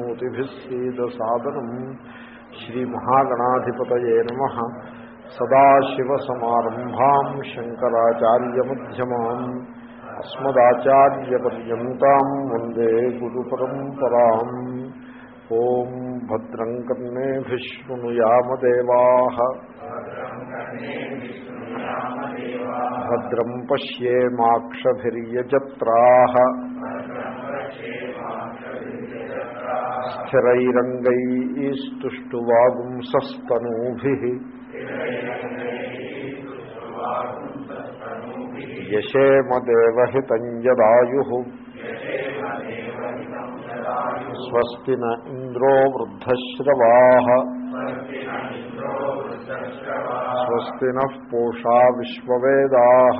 وتیس مہات سا شیو سمکرچار مسماچار پہندے گرو پہ او بدر کرنے بھیدر پشترا पश्येमाक्षभिर्यजत्राः स्थिरैरङ्गैस्तुष्टुवागुंसस्तनूभिः यशेमदेवहितम् यदायुः स्वस्ति न इन्द्रो वृद्धश्रवाः स्वस्ति नः पूषा विश्ववेदाः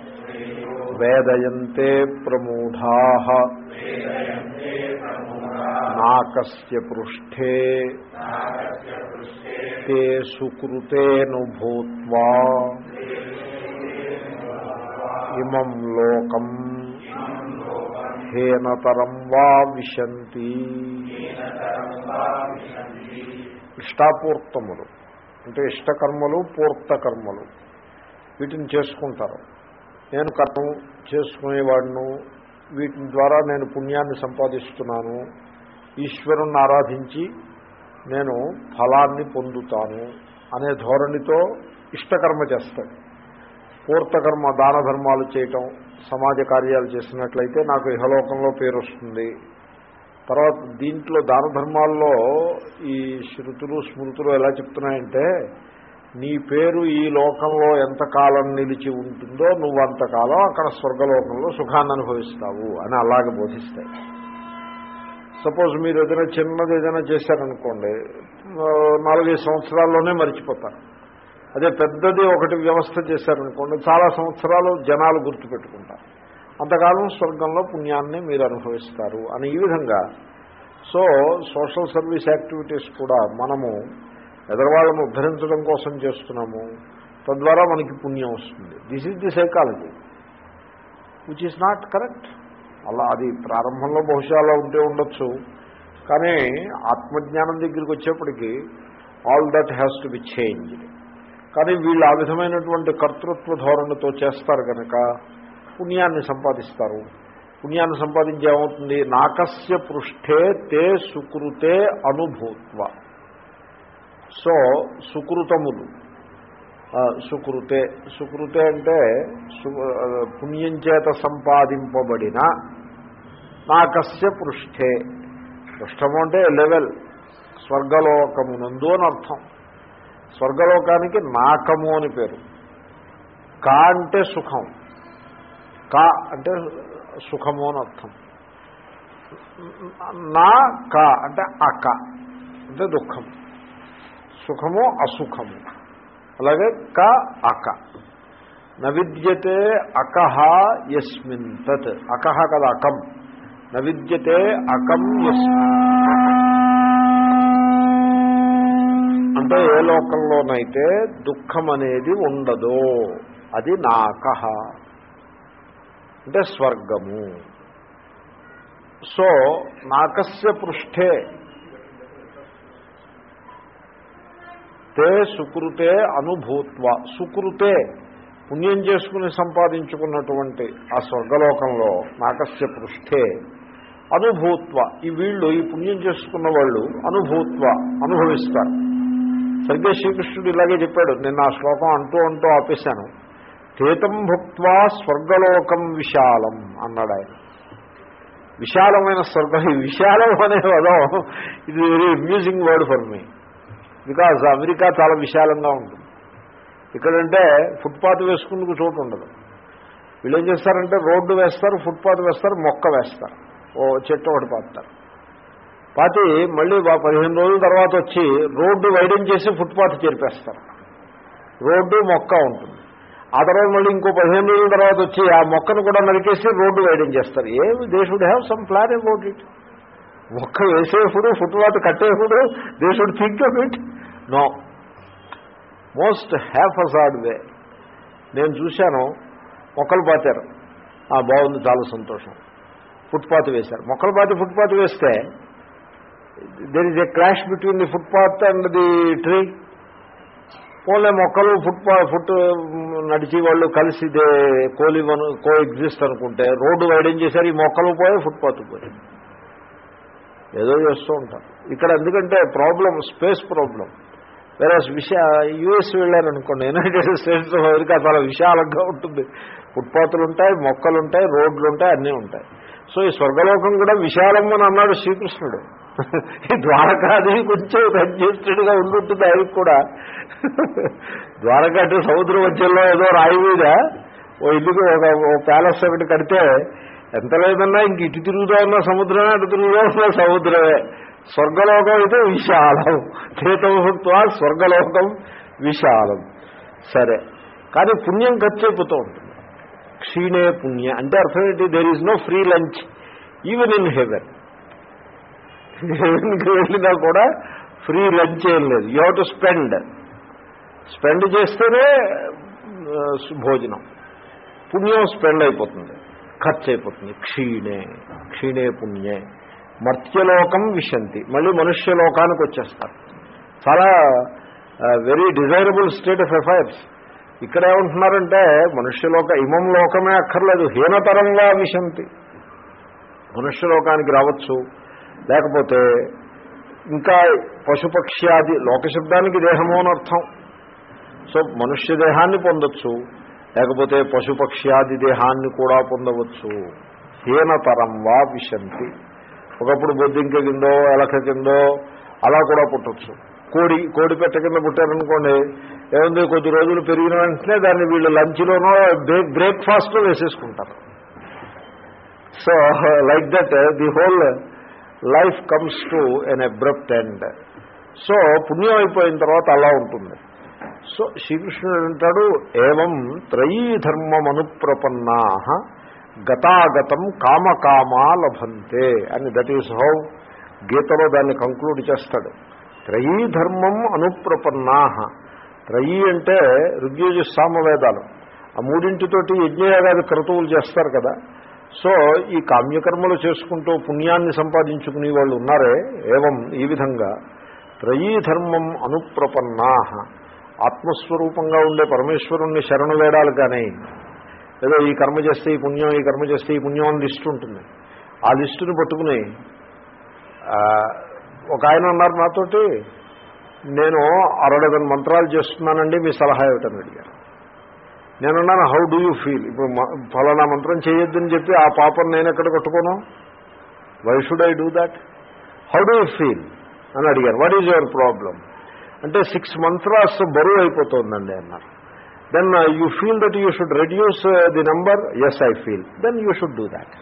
వేదయంతే ప్రమూఢా నాకస్య పృష్ఠే తే సుకృతేను భూత్వా ఇమం లోకం హేనతరం వా విశంతి ఇష్టాపూర్తములు. అంటే ఇష్టకర్మలు పూర్తకర్మలు. వీటిని చేసుకుంటారు. నేను కర్మ చేసుకునేవాడును. వీటి ద్వారా నేను పుణ్యాన్ని సంపాదిస్తున్నాను. ఈశ్వరుణ్ణి ఆరాధించి నేను ఫలాన్ని పొందుతాను అనే ధోరణితో ఇష్టకర్మ చేస్తాడు. పూర్తకర్మ దాన ధర్మాలు చేయటం సమాజ కార్యాలు చేసినట్లయితే నాకు ఇహలోకంలో పేరు వస్తుంది. తర్వాత దీంట్లో దాన ధర్మాల్లో ఈ శృతులు స్మృతులు ఎలా చెప్తున్నాయంటే నీ పేరు ఈ లోకంలో ఎంతకాలం నిలిచి ఉంటుందో నువ్వు అంతకాలం అక్కడ స్వర్గలోకంలో సుఖాన్ని అనుభవిస్తావు అని అలాగే బోధిస్తాయి. సపోజ్ మీరు ఏదైనా చిన్నది ఏదైనా చేశారనుకోండి నాలుగైదు సంవత్సరాల్లోనే మర్చిపోతారు. అదే పెద్దది ఒకటి వ్యవస్థ చేశారనుకోండి చాలా సంవత్సరాలు జనాలు గుర్తుపెట్టుకుంటారు. అంతకాలం స్వర్గంలో పుణ్యాన్ని మీరు అనుభవిస్తారు అని ఈ విధంగా. సో సోషల్ సర్వీస్ యాక్టివిటీస్ కూడా మనము ఎదరవాళ్ళను ఉద్ధరించడం కోసం చేస్తున్నాము. తద్వారా మనకి పుణ్యం వస్తుంది. This is the psychology which is not correct అలా అది ప్రారంభంలో బహుశా అలా ఉంటే ఉండొచ్చు. కానీ ఆత్మజ్ఞానం దగ్గరికి వచ్చేప్పటికీ all that has to be changed కానీ వీళ్ళు ఆ విధమైనటువంటి కర్తృత్వ ధోరణితో చేస్తారు కనుక పుణ్యాన్ని సంపాదిస్తారు. పుణ్యాన్ని సంపాదించి ఏమవుతుంది నాకస్య పృష్ఠే తే సుకృతే అనుభూత్వ. సో సుకృతములు. సుకృతే. సుకృతే అంటే పుణ్యం చేత సంపాదింపబడిన నాకస్య పృష్ఠే. పృష్ఠము అంటే లెవెల్ స్వర్గలోకమునందు అని అర్థం. స్వర్గలోకానికి నాకము అని పేరు. కా అంటే సుఖం. కా అంటే సుఖము అని అర్థం. నా కా అంటే అక అంటే దుఃఖం. సుఖము అసుఖము. అలాగే క అక. నవిద్యతే అకహ యస్మిన్ తత్. అకహ కదా అకం. నవిద్యతే అకం యస్మిన్ అంటే ఏ లోకంలోనైతే దుఃఖం అనేది ఉండదో అది నాకహ. అంటే స్వర్గము. సో నాకస్య పృష్ఠే. తే సుకృతే అనుభూత్వ. సుకృతే పుణ్యం చేసుకుని సంపాదించుకున్నటువంటి ఆ స్వర్గలోకంలో నాకస్య పృష్ఠే. అనుభూత్వ. ఈ వీళ్ళు ఈ పుణ్యం చేసుకున్న వాళ్ళు అనుభూత్వ అనుభవిస్తారు. సరిగ్గా శ్రీకృష్ణుడు ఇలాగే చెప్పాడు. నిన్న ఆ శ్లోకం అంటూ అంటూ ఆపేశాను. తేతం భుక్వా స్వర్గలోకం విశాలం అన్నాడు ఆయన. విశాలమైన స్వర్గం ఈ విశాలం అనే పదం ఇది very amusing word for me because America చాలా విశాలంగా ఉంటుంది. ఇక్కడంటే ఫుట్పాత్ వేసుకుందుకు చోటు ఉండదు. వీళ్ళు ఏం చేస్తారంటే రోడ్డు వేస్తారు ఫుట్పాత్ వేస్తారు మొక్క వేస్తారు. ఓ చెట్టు ఒకటి పాతారు పాతి మళ్ళీ పదిహేను రోజుల తర్వాత వచ్చి రోడ్డు వైడెన్ చేసి ఫుట్పాత్ చేరిపేస్తారు. రోడ్డు మొక్క ఉంటుంది. ఆ తర్వాత మళ్ళీ ఇంకో పదిహేను రోజుల తర్వాత వచ్చి ఆ మొక్కను కూడా నరికేసి రోడ్డు వైడెన్ చేస్తారు. ఏ they should have some plan about it మొక్క వేసేప్పుడు footpath కట్టేప్పుడు they should think of it. No. Most haphazard way. నేను చూశాను మొక్కలు పాతారు. ఆ బాగుంది చాలా సంతోషం. ఫుట్పాత్ వేశారు. మొక్కలు పాతి ఫుట్పాత్ వేస్తే there is a clash between the footpath and the tree పోలే మొక్కలు ఫుట్పా ఫుట్ నడిచి వాళ్ళు కలిసి దే కోలివను కో ఎగ్జిస్ట్ అనుకుంటే రోడ్డు వైడెన్ చేశారు? ఈ మొక్కలు పోయి ఫుట్పాత్ పోయి ఏదో చేస్తూ ఉంటారు ఇక్కడ ఎందుకంటే ప్రాబ్లం స్పేస్ ప్రాబ్లం వేరే విశా యూఎస్ వెళ్ళారనుకోండి యునైటెడ్ స్టేట్స్ ఆఫ్ అమెరికా చాలా విశాలంగా ఉంటుంది. ఫుట్పాత్లు ఉంటాయి మొక్కలు ఉంటాయి రోడ్లు ఉంటాయి అన్నీ ఉంటాయి. సో ఈ స్వర్గలోకం కూడా విశాలం అని అన్నాడు శ్రీకృష్ణుడు. ఈ ద్వారకాది కొంచెం కంజెస్టెడ్గా ఉండుంటుంది ఆయనకు కూడా. ద్వారకా అంటే సముద్ర మధ్యలో ఏదో రాయి మీద ఓ ఇల్లుకి ఒక ఓ ప్యాలెస్ ఒకటి కడితే ఎంత లేదన్నా ఇంక ఇటు తిరుగుతా ఉన్నా సముద్రమే అటు తిరుగుతా ఉన్నా సముద్రమే. స్వర్గలోకం అయితే విశాలం. చేతభుత్వ స్వర్గలోకం విశాలం. సరే. కానీ పుణ్యం ఖర్చు అయిపోతూ ఉంటుంది. క్షీణే పుణ్య. అంటే అర్థం ఏంటి? There is no free lunch even in heaven హెవెన్కి వెళ్ళినా కూడా ఫ్రీ లంచ్ ఏం లేదు. You have to spend spend చేస్తేనే భోజనం. పుణ్యం స్పెండ్ అయిపోతుంది. ఖర్చు అయిపోతుంది క్షీణే క్షీణే పుణ్యే. మర్త్యలోకం విశంతి. మళ్ళీ మనుష్యలోకానికి వచ్చేస్తారు. చాలా very desirable state of affairs ఇక్కడ ఏమంటున్నారంటే మనుష్యలోక ఇమం లోకమే అక్కర్లేదు. హీనతరంగా విశంతి. మనుష్యలోకానికి రావచ్చు. లేకపోతే ఇంకా పశుపక్ష్యాది లోకశబ్దానికి దేహము అని అర్థం. సో మనుష్య దేహాన్ని పొందొచ్చు. లేకపోతే పశుపక్ష్యాది దేహాన్ని కూడా పొందవచ్చు. హీనతరం వా విశంతి. ఒకప్పుడు బొద్దింక కిందో ఎలక కిందో అలా కూడా పుట్టచ్చు. కోడి కోడి పెట్ట కింద పుట్టారనుకోండి ఏముంది కొద్ది రోజులు పెరిగిన వెంటనే దాన్ని వీళ్ళు లంచ్లోనో బ్రేక్ బ్రేక్ఫాస్ట్లో వేసేసుకుంటారు. So like that the whole life comes to an abrupt end. So పుణ్యం అయిపోయిన తర్వాత అలా ఉంటుంది. సో శ్రీకృష్ణుడు అంటాడు ఏవం త్రయీ ధర్మమనుప్రపన్నా గతాగతం కామకామా లభంతే అని దట్ ఈస్ హౌ గీతలో దాన్ని కంక్లూడ్ చేస్తాడు. త్రయీ ధర్మం అనుప్రపన్నా. త్రయీ అంటే ఋగ్యోజు సామవేదాలు. ఆ మూడింటితోటి యజ్ఞయాగాది క్రతువులు చేస్తారు కదా. సో ఈ కామ్యకర్మలు చేసుకుంటూ పుణ్యాన్ని సంపాదించుకునే వాళ్ళు ఉన్నారే ఏవం ఈ విధంగా? త్రయీ ధర్మం అనుప్రపన్నా. ఆత్మస్వరూపంగా ఉండే పరమేశ్వరుణ్ణి శరణు వేడాలి కానీ ఏదో ఈ కర్మ చేస్తే ఈ పుణ్యం ఈ కర్మ చేస్తే ఈ పుణ్యం అని లిస్టు ఉంటుంది. ఆ లిస్టుని పట్టుకుని ఒక ఆయన అన్నారు నాతోటి నేను అరడగన్ మంత్రాలు చేస్తున్నానండి మీ సలహా ఏమిటని అడిగారు. నేనున్నాను హౌ డూ యూ ఫీల్ ఇప్పుడు ఫలానా మంత్రం చేయొద్దని చెప్పి ఆ పాపం నేను ఎక్కడ కట్టుకోను? Why should I do that how do you feel అని అడిగారు. వాట్ ఈజ్ యువర్ ప్రాబ్లం అంటే సిక్స్ మంత్రాస్ బరువు అయిపోతుందండి అన్నారు then you feel that you should reduce the number as I feel then you should do that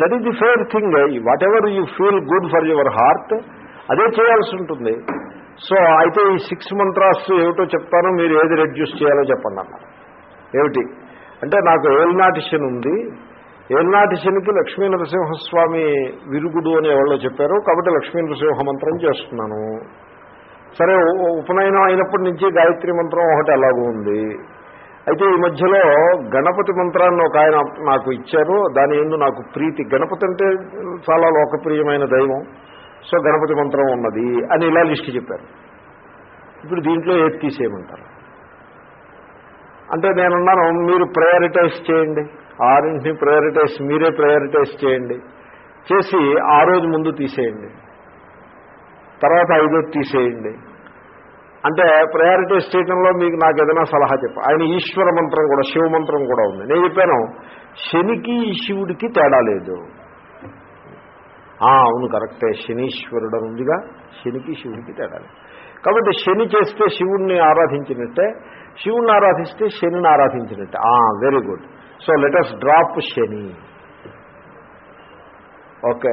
that is the fair thing whatever you feel good for your heart అదే చేయాల్సి ఉంటుంది. So అయితే ఈ six mantras ఏమిటో చెప్తాను మీరు ఏది reduce చేయాలో చెప్పండి అన్నారు ఏమిటి? అంటే నాకు ఏల్నాటిషన్ ఉంది. ఏల్నాటిషన్కి లక్ష్మీ నరసింహస్వామి విరుగుడు అని ఎవరో చెప్పారు కాబట్టి లక్ష్మీ నరసింహ మంత్రం చేస్తున్నాను. సరే ఉపనయనం అయినప్పటి నుంచి గాయత్రి మంత్రం ఒకటి అలాగూ ఉంది. అయితే ఈ మధ్యలో గణపతి మంత్రాన్ని ఒక ఆయన నాకు ఇచ్చారు. దాని ఎందు నాకు ప్రీతి. గణపతి అంటే చాలా లోకప్రియమైన దైవం. సో గణపతి మంత్రం ఉన్నది అని ఇలా లిస్ట్ చెప్పారు. ఇప్పుడు దీంట్లో ఏది తీసేయమంటారు? అంటే నేనున్నాను మీరు ప్రయారిటైజ్ చేయండి. ఆరింటిని ప్రయారిటైజ్ మీరే ప్రయారిటైజ్ చేయండి. చేసి ఆ రోజు ముందు తీసేయండి. తర్వాత ఐదో తీసేయండి. అంటే ప్రయారిటైజ్ చేయడంలో మీకు నాకు ఏదైనా సలహా చెప్ప. ఆయన ఈశ్వర మంత్రం కూడా శివ మంత్రం కూడా ఉంది. నేను చెప్పాను శనికి శివుడికి తేడా లేదు. అవును కరెక్టే శనీశ్వరుడు ఉందిగా శనికి శివుడికి తేడా లేదు. కాబట్టి శని చేస్తే శివుణ్ణి ఆరాధించినట్టే శివుణ్ణి ఆరాధిస్తే శనిని ఆరాధించినట్టే. Very good so let us drop Shani okay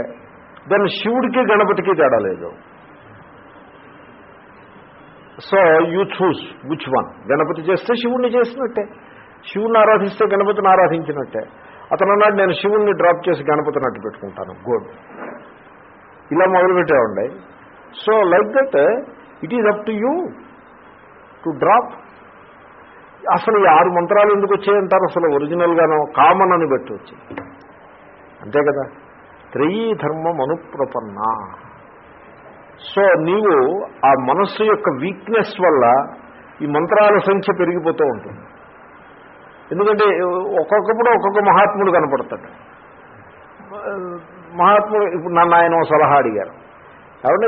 then శివుడికి గణపతికి తేడా లేదు so you choose which one Ganapati చేస్తే శివుణ్ణి చేసినట్టే. శివుణ్ణి ఆరాధిస్తే గణపతిని ఆరాధించినట్టే. అతను అన్నాడు నేను శివుణ్ణి డ్రాప్ చేసి గణపతిని అట్టు పెట్టుకుంటాను. గుడ్ ఇలా మొదలుపెట్టేవండి. So like that it is up to you to drop అసలు ఈ ఆరు మంత్రాలు ఎందుకు వచ్చాయంటారు? అసలు ఒరిజినల్గానో కామన్ అని బట్టి వచ్చాయి. అంతే కదా? త్రయీ ధర్మం అనుప్రపన్న సో నీవు ఆ మనస్సు యొక్క వీక్నెస్ వల్ల ఈ మంత్రాల సంఖ్య పెరిగిపోతూ ఉంటుంది. ఎందుకంటే ఒక్కొక్కప్పుడు ఒక్కొక్క మహాత్ముడు కనపడతాడు. మహాత్ముడు ఇప్పుడు నన్ను ఆయన ఓ సలహా అడిగారు. కాబట్టి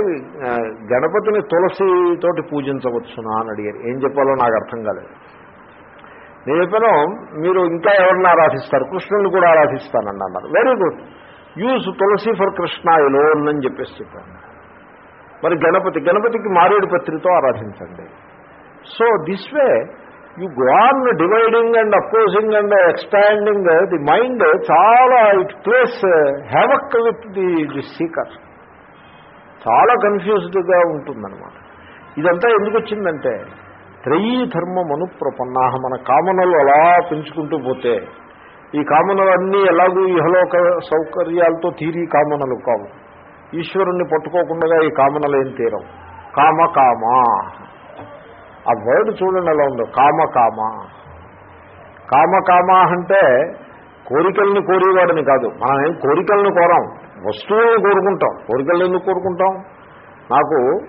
గణపతిని తులసితోటి పూజించవచ్చునా? అని అడిగారు. ఏం చెప్పాలో నాకు అర్థం కాలేదు. నేను చెప్పాను మీరు ఇంకా ఎవరిని ఆరాధిస్తారు? కృష్ణుని కూడా ఆరాధిస్తానండి అన్నారు. Very good use tulsi for Krishna alone అని చెప్పేసి చెప్పాను. మరి గణపతి గణపతికి మారేడు పత్రితో ఆరాధించండి. So this way you gone dividing and opposing and expanding the mind చాలా it plays havoc with the the seeker చాలా కన్ఫ్యూజ్డ్గా ఉంటుందన్నమాట. ఇదంతా ఎందుకు వచ్చిందంటే త్రయీ ధర్మం అనుప్రపన్నాహ మన కామనలు అలా పెంచుకుంటూ పోతే ఈ కామనలు అన్నీ ఎలాగూ ఇహలోక సౌకర్యాలతో తీరి కామనలు కావు. ఈశ్వరుణ్ణి పట్టుకోకుండా ఈ కామనలు ఏం తీరం. కామ కామ. ఆ వర్డ్ చూడండి ఎలా ఉందో. కామ కామ. కామ కామ అంటే కోరికల్ని కోరేవాడని కాదు. మనం ఏం కోరికలను కోరాం. వస్తువులను కోరుకుంటాం. కోరికలు ఎందుకు కోరుకుంటాం? నాకు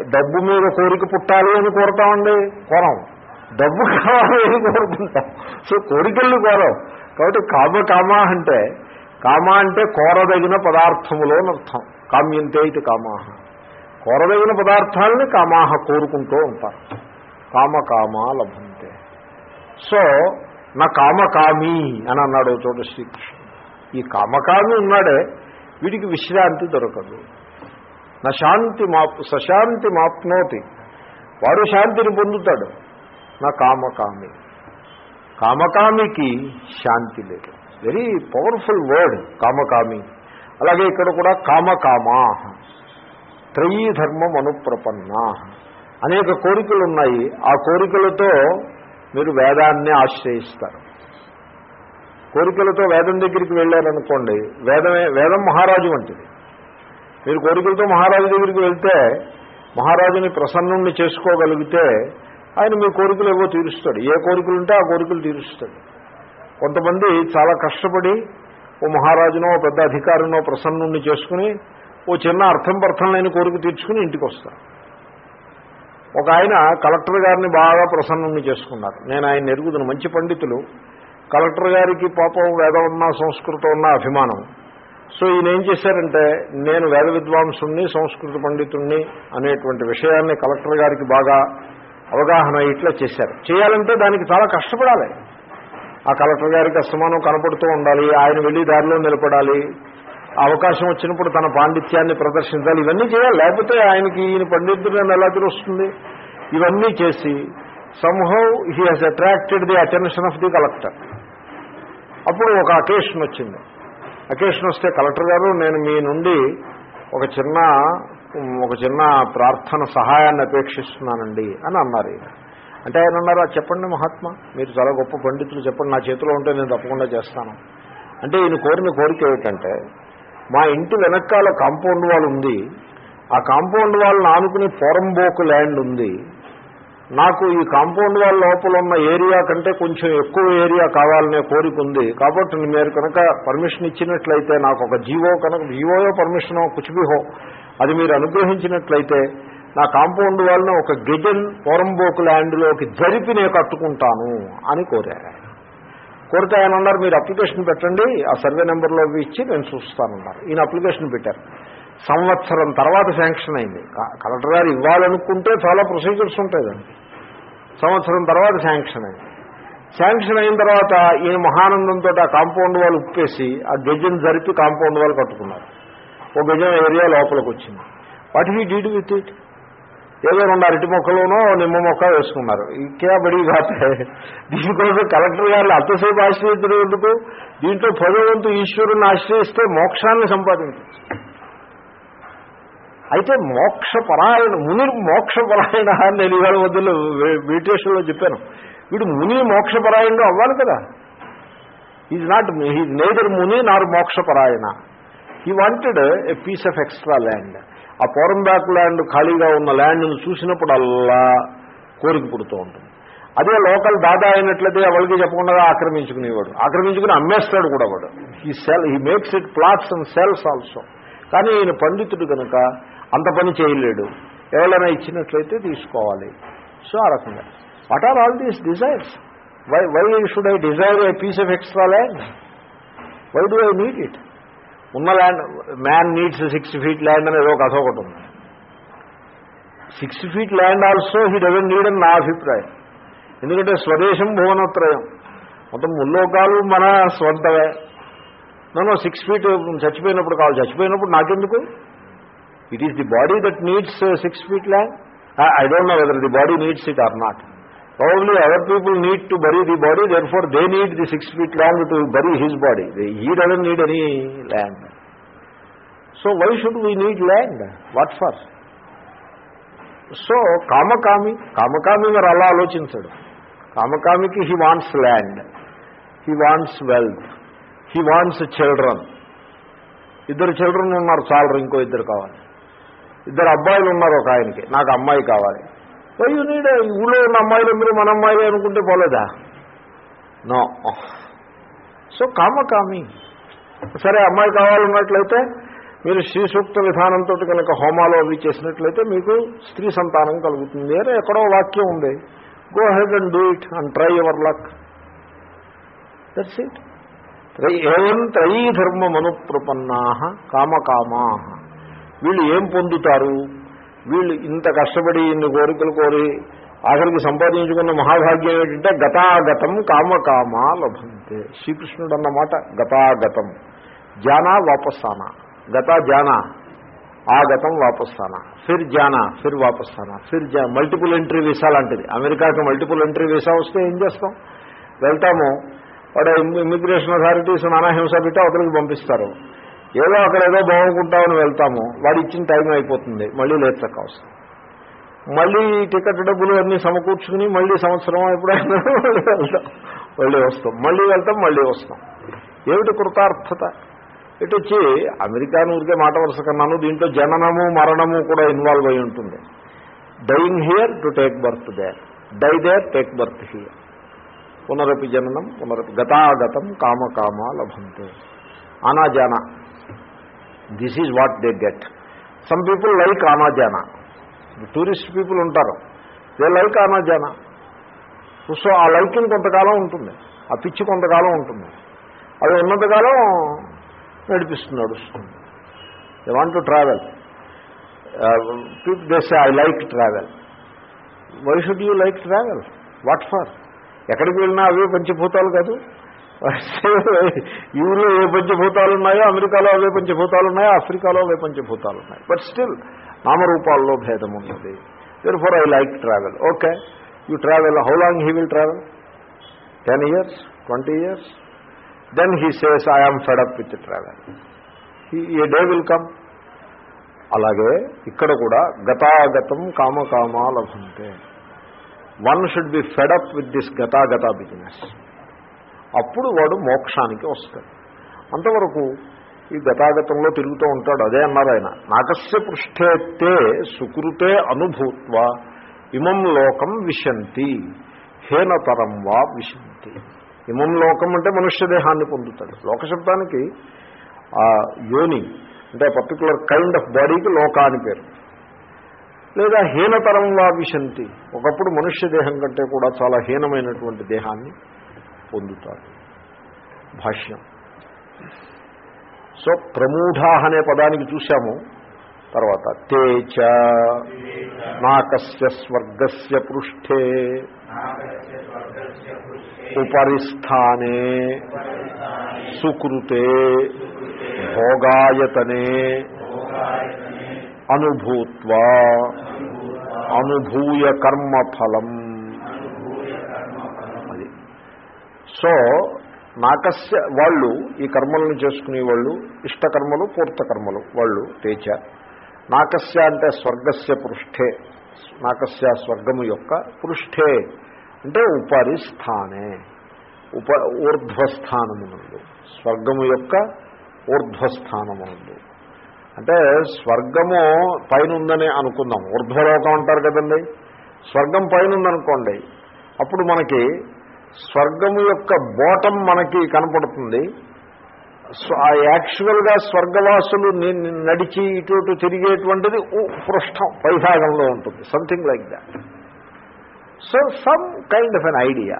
డబ్బు మీద కోరిక పుట్టాలి అని కోరుతామండి? కోరం. డబ్బు కావాలి అని కోరుకుంటాం. సో కోరికల్ని కోరం. కాబట్టి కామ కామ అంటే కామ అంటే కోరదగిన పదార్థములో అర్థం. కామ్యంతే ఇది కామాహ. కోరదగిన పదార్థాలని కామాహ కోరుకుంటూ ఉంటారు. కామ కామా లభంతే. సో నా కామకామి అని అన్నాడు చోట శ్రీకృష్ణుడు. ఈ కామకామి ఉన్నాడే వీడికి విశ్రాంతి దొరకదు. నా శాంతి మాప్ సశాంతి మాప్నోతి. వాడు శాంతిని పొందుతాడు. నా కామకామి. కామకామికి శాంతి లేదు. వెరీ పవర్ఫుల్ వర్డ్ కామకామి. అలాగే ఇక్కడ కూడా కామకామా. త్రయీ ధర్మం అనుప్రపన్న. అనేక కోరికలు ఉన్నాయి ఆ కోరికలతో మీరు వేదాన్ని ఆశ్రయిస్తారు. కోరికలతో వేదం దగ్గరికి వెళ్ళారనుకోండి వేదమే వేదం మహారాజు వంటిది. మీరు కోరికలతో మహారాజు దగ్గరికి వెళ్తే మహారాజుని ప్రసన్నుణ్ణి చేసుకోగలిగితే ఆయన మీ కోరికలు ఏవో తీరుస్తాడు. ఏ కోరికలు ఉంటే ఆ కోరికలు తీరుస్తాడు. కొంతమంది చాలా కష్టపడి ఓ మహారాజునో పెద్ద అధికారినో ప్రసన్నుణ్ణి చేసుకుని ఓ చిన్న అర్థం పర్థం లేని కోరిక తీర్చుకుని ఇంటికి వస్తారు ఒక ఆయన కలెక్టర్ గారిని బాగా ప్రసన్నుణ్ణి చేసుకున్నారు. నేను ఆయన ఎరుగుదను. మంచి పండితులు. కలెక్టర్ గారికి పాపం వేదం ఉన్న సంస్కృతం ఉన్న అభిమానం. సో ఈయన ఏం చేశారంటే నేను వేద విద్వాంసుణ్ణి సంస్కృత పండితుణ్ణి అనేటువంటి విషయాన్ని కలెక్టర్ గారికి బాగా అవగాహన ఇట్లా చేశారు. చేయాలంటే దానికి చాలా కష్టపడాలి. ఆ కలెక్టర్ గారికి అస్తమానం కనపడుతూ ఉండాలి ఆయన వెళ్ళి దారిలో నిలబడాలి అవకాశం వచ్చినప్పుడు తన పాండిత్యాన్ని ప్రదర్శించాలి ఇవన్నీ చేయాలి. లేకపోతే ఆయనకి ఈయన పండితుడిని ఎలా తెలుస్తుంది? ఇవన్నీ చేసి somehow he has attracted the attention of the collector అప్పుడు ఒక అకేషన్ వచ్చింది. అకేషన్ వస్తే కలెక్టర్ గారు నేను మీ నుండి ఒక చిన్న ఒక చిన్న ప్రార్థన సహాయాన్ని అపేక్షిస్తున్నానండి అని అన్నారు అంటే ఆయన అన్నారా చెప్పండి మహాత్మా మీరు చాలా గొప్ప పండితులు చెప్పండి నా చేతిలో ఉంటే నేను తప్పకుండా చేస్తాను. అంటే ఈయన కోరిన కోరిక ఏమిటంటే మా ఇంటి వెనకాల కాంపౌండ్ వాల్ ఉంది ఆ కాంపౌండ్ వాళ్ళని ఆనుకుని పోరంబోకు ల్యాండ్ ఉంది నాకు ఈ కాంపౌండ్ వాళ్ళ లోపల ఉన్న ఏరియా కంటే కొంచెం ఎక్కువ ఏరియా కావాలనే కోరిక ఉంది. కాబట్టి మీరు కనుక పర్మిషన్ ఇచ్చినట్లయితే నాకు ఒక జీవో కనుక జీవోయో పర్మిషనో కుచిబిహో అది మీరు అనుగ్రహించినట్లయితే నా కాంపౌండ్ వాళ్ళని ఒక గెజన్ పోరంబోకు ల్యాండ్లోకి జరిపి నేను కట్టుకుంటాను అని కోరారు ఆయన. కోరితే ఆయన అన్నారు మీరు అప్లికేషన్ పెట్టండి ఆ సర్వే నెంబర్లో ఇచ్చి నేను చూస్తానన్నారు. ఈయన అప్లికేషన్ పెట్టారు. సంవత్సరం తర్వాత శాంక్షన్ అయింది. కలెక్టర్ గారు ఇవ్వాలనుకుంటే చాలా ప్రొసీజర్స్ ఉంటాయి దానికి. సంవత్సరం తర్వాత శాంక్షన్ అయింది. శాంక్షన్ అయిన తర్వాత ఈ మహానందంతో ఆ కాంపౌండ్ వాళ్ళు ఉప్పేసి ఆ గజం జరిపి కాంపౌండ్ వాళ్ళు కట్టుకున్నారు. ఓ గజం ఏరియా లోపలికి వచ్చింది. What he did with it? ఏదో రెండు అరటి మొక్కలోనో నిమ్మ మొక్క వేసుకున్నారు. ఇంకే బడి కాతే దీనికోసం కలెక్టర్ గారు అంతసేపు ఆశ్రయించడం ఎందుకు దీంట్లో పదవంతు ఈశ్వరుని ఆశ్రయిస్తే మోక్షాన్ని సంపాదించవచ్చు. అయితే మోక్ష పరాయణ ముని మోక్ష పరాయణ అని నేను ఇవాళ వద్దులు మెడిటేషన్లో చెప్పాను. వీడు ముని మోక్షపరాయణుడు అవ్వాలి కదా. ఈజ్ నాట్ హీజ్ నేదర్ ముని నార్ మోక్ష పరాయణ he wanted a piece of extra land ఆ పోరం బ్యాక్ ల్యాండ్ ఖాళీగా ఉన్న ల్యాండ్ను చూసినప్పుడల్లా కోరిక పుడుతూ ఉంటుంది. అదే లోకల్ దాదా అయినట్లయితే ఎవరికి చెప్పకుండా ఆక్రమించుకునేవాడు. ఆక్రమించుకుని అమ్మేస్తాడు కూడా వాడు. ఈ sell he makes it plots and sells also కానీ ఈయన పండితుడు కనుక అంత పని చేయలేడు. ఎవరైనా ఇచ్చినట్లయితే తీసుకోవాలి. సో ఆ రకంగా. What are all these desires why why should I desire a piece of extra land why do I need it ఉన్న land man needs six feet land అనేది ఒక కథ ఒకటి ఉంది. Six feet land also he doesn't need అని నా అభిప్రాయం. ఎందుకంటే స్వదేశం భువనత్రయం. మొత్తం ముల్లోకాలు మన స్వంతమే. నన్ను సిక్స్ ఫీట్ చచ్చిపోయినప్పుడు కావాలి. చచ్చిపోయినప్పుడు నాకెందుకు? It is the body that needs six feet land I don't know whether the body needs it or not probably other people need to bury the body then for they need the six feet land to bury his body he doesn't need any land so why should we need land what for so కామకామి కామకామి మరి అలా ఆలోచించడు. కామకామికి he wants land he wants wealth he wants children ఇద్దరు children ఉన్నారు చాలరు ఇంకో ఇద్దరు కావాలి. ఇద్దరు అబ్బాయిలు ఉన్నారు ఒక ఆయనకి. నాకు అమ్మాయి కావాలి. వై యూ నీడ్ ఊళ్ళో ఉన్న అమ్మాయిలు అందరూ మన అమ్మాయిలే అనుకుంటే పోలేదా? నో సో కామకామి సరే అమ్మాయి కావాలన్నట్లయితే మీరు శ్రీ సూక్త విధానంతో కనుక హోమాలు అవి చేసినట్లయితే మీకు స్త్రీ సంతానం కలుగుతుంది అని ఎక్కడో వాక్యం ఉంది. Go ahead and do it and try your luck that's it ఏవం త్రయీ ధర్మమను ప్రపన్నా కామకామా వీళ్ళు ఏం పొందుతారు? వీళ్ళు ఇంత కష్టపడి ఇన్ని కోరికలు కోరి ఆఖరికి సంపాదించుకున్న మహాభాగ్యం ఏంటంటే గతాగతం కామకామా లభంతే. శ్రీకృష్ణుడు అన్నమాట గతాగతం. జానా వాపస్సానా? గత జానా. ఆ గతం వాపస్తానా ఫిర్ జానా ఫిర్ వాపస్తానా ఫిర్ జా మల్టిపుల్ ఎంట్రీ వీసా లాంటిది. అమెరికాకి మల్టిపుల్ ఎంట్రీ వీసా వస్తే ఏం చేస్తాం? వెళ్తాము. వాడు ఇమ్మిగ్రేషన్ అథారిటీస్ నానా హింస పెట్టి అవతలకి పంపిస్తారు. ఏదో అక్కడ ఏదో బాగుంటామని వెళ్తాము. వాడు ఇచ్చిన టైం అయిపోతుంది. మళ్ళీ లేచక్క వస్తాం మళ్ళీ టికెట్ డబ్బులు అన్నీ సమకూర్చుకుని మళ్ళీ సంవత్సరం ఎప్పుడైనా మళ్ళీ వెళ్తాం. మళ్ళీ వస్తాం. మళ్ళీ వెళ్తాం మళ్ళీ వస్తాం. ఏమిటి కృతార్థత? ఇటు వచ్చి అమెరికా ఊరికే మాట వరుస కన్నాను. దీంట్లో జననము మరణము కూడా ఇన్వాల్వ్ అయి ఉంటుంది. Dying here to take birth there die there take birth here పునరపి జననం పునరపి గతాగతం కామకామ లభంతే. అనాజాన this is what they get some people like ఆనాజాన tourist people ఉంటారు. దే లైక్ ఆనాజాన సో ఆ లైకింగ్ కొంతకాలం ఉంటుంది. ఆ పిచ్చి కొంతకాలం ఉంటుంది. అది ఉన్నంతకాలం నడిపిస్తుంది నడుస్తుంది they want to travel people these I like travel why should you like travel what for ఎక్కడికి వెళ్ళినా అవే పంచభూతాలు కాదు. ఈ ఏ పంచభూతాలు ఉన్నాయో అమెరికాలో అవే పంచభూతాలు ఉన్నాయో ఆఫ్రికాలో అవే పంచభూతాలు ఉన్నాయి బట్ స్టిల్ నామరూపాల్లో భేదం ఉన్నది therefore I like travel okay you travel how long he will travel ten years twenty years then he says I am fed up with travel a day will come అలాగే ఇక్కడ కూడా గతాగతం కామకామా లభంతే one should be fed up with this గతాగత business అప్పుడు వాడు మోక్షానికి వస్తాడు. అంతవరకు ఈ గతాగతంలో తిరుగుతూ ఉంటాడు. అదే అన్నారు ఆయన. నాకస్య పృష్ఠేత్తే సుకృతే అనుభూత్వ ఇమం లోకం విశంతి హేనతరం వా విశంతి. ఇమం లోకం అంటే మనుష్య దేహాన్ని పొందుతాడు. లోకశబ్దానికి ఆ యోని అంటే పర్టికులర్ కైండ్ ఆఫ్ బాడీకి లోక అని పేరు. లేదా హీనతరం వా విశంతి. ఒకప్పుడు మనుష్య దేహం కంటే కూడా చాలా హీనమైనటువంటి దేహాన్ని పొందుతాడు భాష్యం. సో ప్రమూఢా అనే పదానికి చూశాము తర్వాత తేచ నాకస్య స్వర్గస్య పృష్ఠే ఉపరిస్థానే సుకృతే భోగాయతనే అనుభూత్వా అనుభూయ కర్మఫలం. సో నాకస్య వాళ్ళు ఈ కర్మలను చేసుకునే వాళ్ళు ఇష్టకర్మలు పూర్తకర్మలు వాళ్ళు తేచ. నాకస్య అంటే స్వర్గస్య పృష్ఠే. నాకస్య స్వర్గము యొక్క పృష్ఠే. అంటే ఉపరి స్థానే. ఉప ఊర్ధ్వస్థానమునందు. స్వర్గము యొక్క ఊర్ధ్వస్థానమునందు. అంటే స్వర్గము పైన ఉందని అనుకుందాం. ఊర్ధ్వలోకం అంటారు కదండి. స్వర్గం పైన ఉందనుకోండి అప్పుడు మనకి స్వర్గము యొక్క బోటం మనకి కనపడుతుంది. ఆ యాక్చువల్గా స్వర్గవాసులు నడిచి ఇటు ఇటు తిరిగేటువంటిది ఉ- పైభాగంలో ఉంటుంది. Something like that so some kind of an idea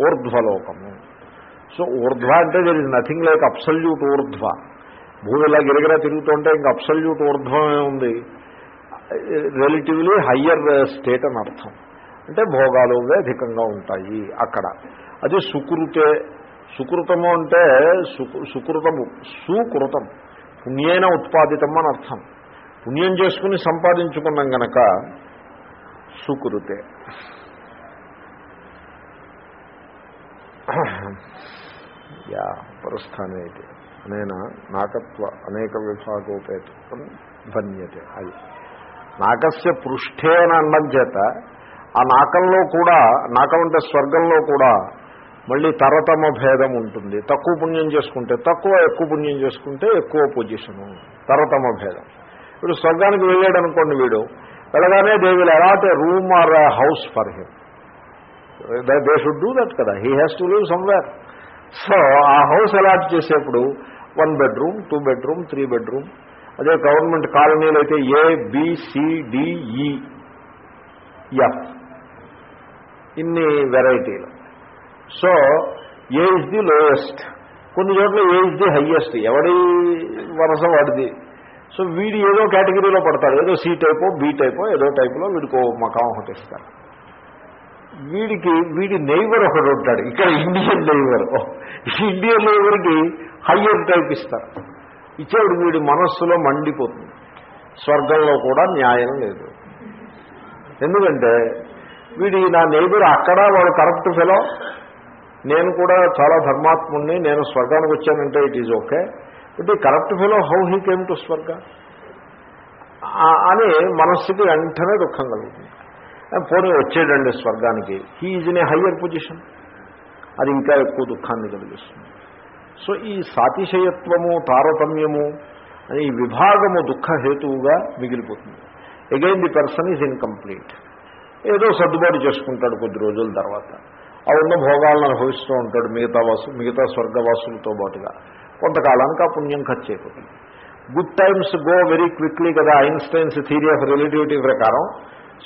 ఊర్ధ్వలోకము. So ఊర్ధ్వ అంటే there is nothing like absolute ఊర్ధ్వ. భూమి ఇలా గిరగిరా తిరుగుతుంటే ఇంకా అప్సల్యూట్ ఊర్ధ్వమే ఉంది. రిలేటివ్లీ హయ్యర్ స్టేట్ అని అర్థం. అంటే భోగాలు అధికంగా ఉంటాయి అక్కడ. అది సుకృతే సుకృతము అంటే సుకృతము సుకృతం పుణ్యేన ఉత్పాదితం అని అర్థం. పుణ్యం చేసుకుని సంపాదించుకున్నాం గనక సుకృతే. యా పరస్థానే అయితే అనేన నాకత్వ అనేక విభాగోపేతం. ధన్యతే. అది. నాకస్య పృష్ఠే అని అనడం చేత ఆ నాకంలో కూడా నాకం అంటే స్వర్గంలో కూడా మళ్ళీ తరతమ భేదం ఉంటుంది. తక్కువ పుణ్యం చేసుకుంటే తక్కువ ఎక్కువ పుణ్యం చేసుకుంటే ఎక్కువ పొజిషను తరతమ భేదం. ఇప్పుడు స్వర్గానికి వెళ్ళాడు అనుకోండి వీడు వెళ్ళగానే they will allot a room or house for him they should do that కదా. He has to live somewhere so ఆ హౌస్ అలాట్ చేసేప్పుడు one bedroom two bedroom three bedroom అదే గవర్నమెంట్ కాలనీలు అయితే A B C D E F ఇన్ని వెరైటీలు. So A is the lowest కొన్ని చోట్ల ఏ ఇస్ ది హయ్యెస్ట్ ఎవడి వరస వాడిది? సో వీడు ఏదో కేటగిరీలో పడతాడు. ఏదో సి టైపో బి టైపో ఏదో టైపులో వీడికి మకాం ఒకటి ఇస్తారు. వీడికి వీడి నైబర్ ఒకడు ఉంటాడు. ఇక్కడ ఇండియన్ నైబర్ ఇండియన్ నైబర్కి హయ్యర్ టైప్ ఇస్తారు. ఇచ్చేవాడు వీడి మనస్సులో మండిపోతుంది. స్వర్గంలో కూడా న్యాయం లేదు. ఎందుకంటే వీడి నా నేబర్ అక్కడ వాడు కరెక్ట్ ఫెలో నేను కూడా చాలా ధర్మాత్ముడిని నేను స్వర్గానికి వచ్చానంటే ఇట్ ఈజ్ ఓకే బట్ ఈ correct fellow how he came to స్వర్గ? అని మనస్సుకి వెంటనే దుఃఖం కలుగుతుంది. పోనీ వచ్చేటండి స్వర్గానికి. He is in a higher position అది ఇంకా ఎక్కువ దుఃఖాన్ని కలిగిస్తుంది. సో ఈ సాతిశయత్వము తారతమ్యము అని ఈ విభాగము దుఃఖ హేతువుగా మిగిలిపోతుంది. Again the person is incomplete ఏదో సర్దుబాటు చేసుకుంటాడు కొద్ది రోజుల తర్వాత. ఆ ఉన్న భోగాలను అనుభవిస్తూ ఉంటాడు మిగతా వాసు మిగతా స్వర్గవాసులతో పాటుగా. కొంతకాలానికి ఆ పుణ్యం ఖర్చు అయిపోతుంది good times go very quickly కదా ఐన్స్టైన్స్ థియరీ ఆఫ్ రిలేటివిటీ ప్రకారం.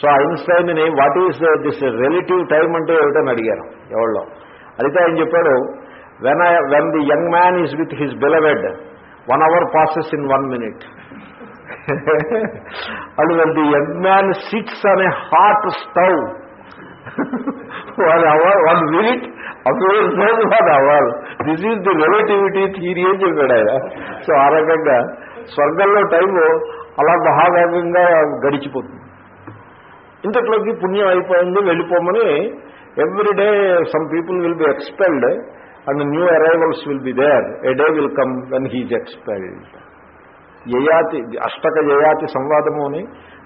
So ఐన్స్టైన్ని what is this relative time అంటే ఏమిటని అడిగారు ఎవరిలో అయితే ఆయన చెప్పాడు when I when the young man is with his beloved one hour passes in one minute and when the young man sits on a hot stove one hour one minute అభివృద్ధి one hour this is the relativity theory అని చెప్పాడు ఆయన. So ఆ రకంగా స్వర్గంలో time అలా మహావేగంగా గడిచిపోతుంది. ఇంతట్లోకి పుణ్యం అయిపోయింది వెళ్ళిపోమని every day some people will be expelled and new arrivals will be there a day will come when he's expelled Yayati Ashtaka Yayati సంవాదము అని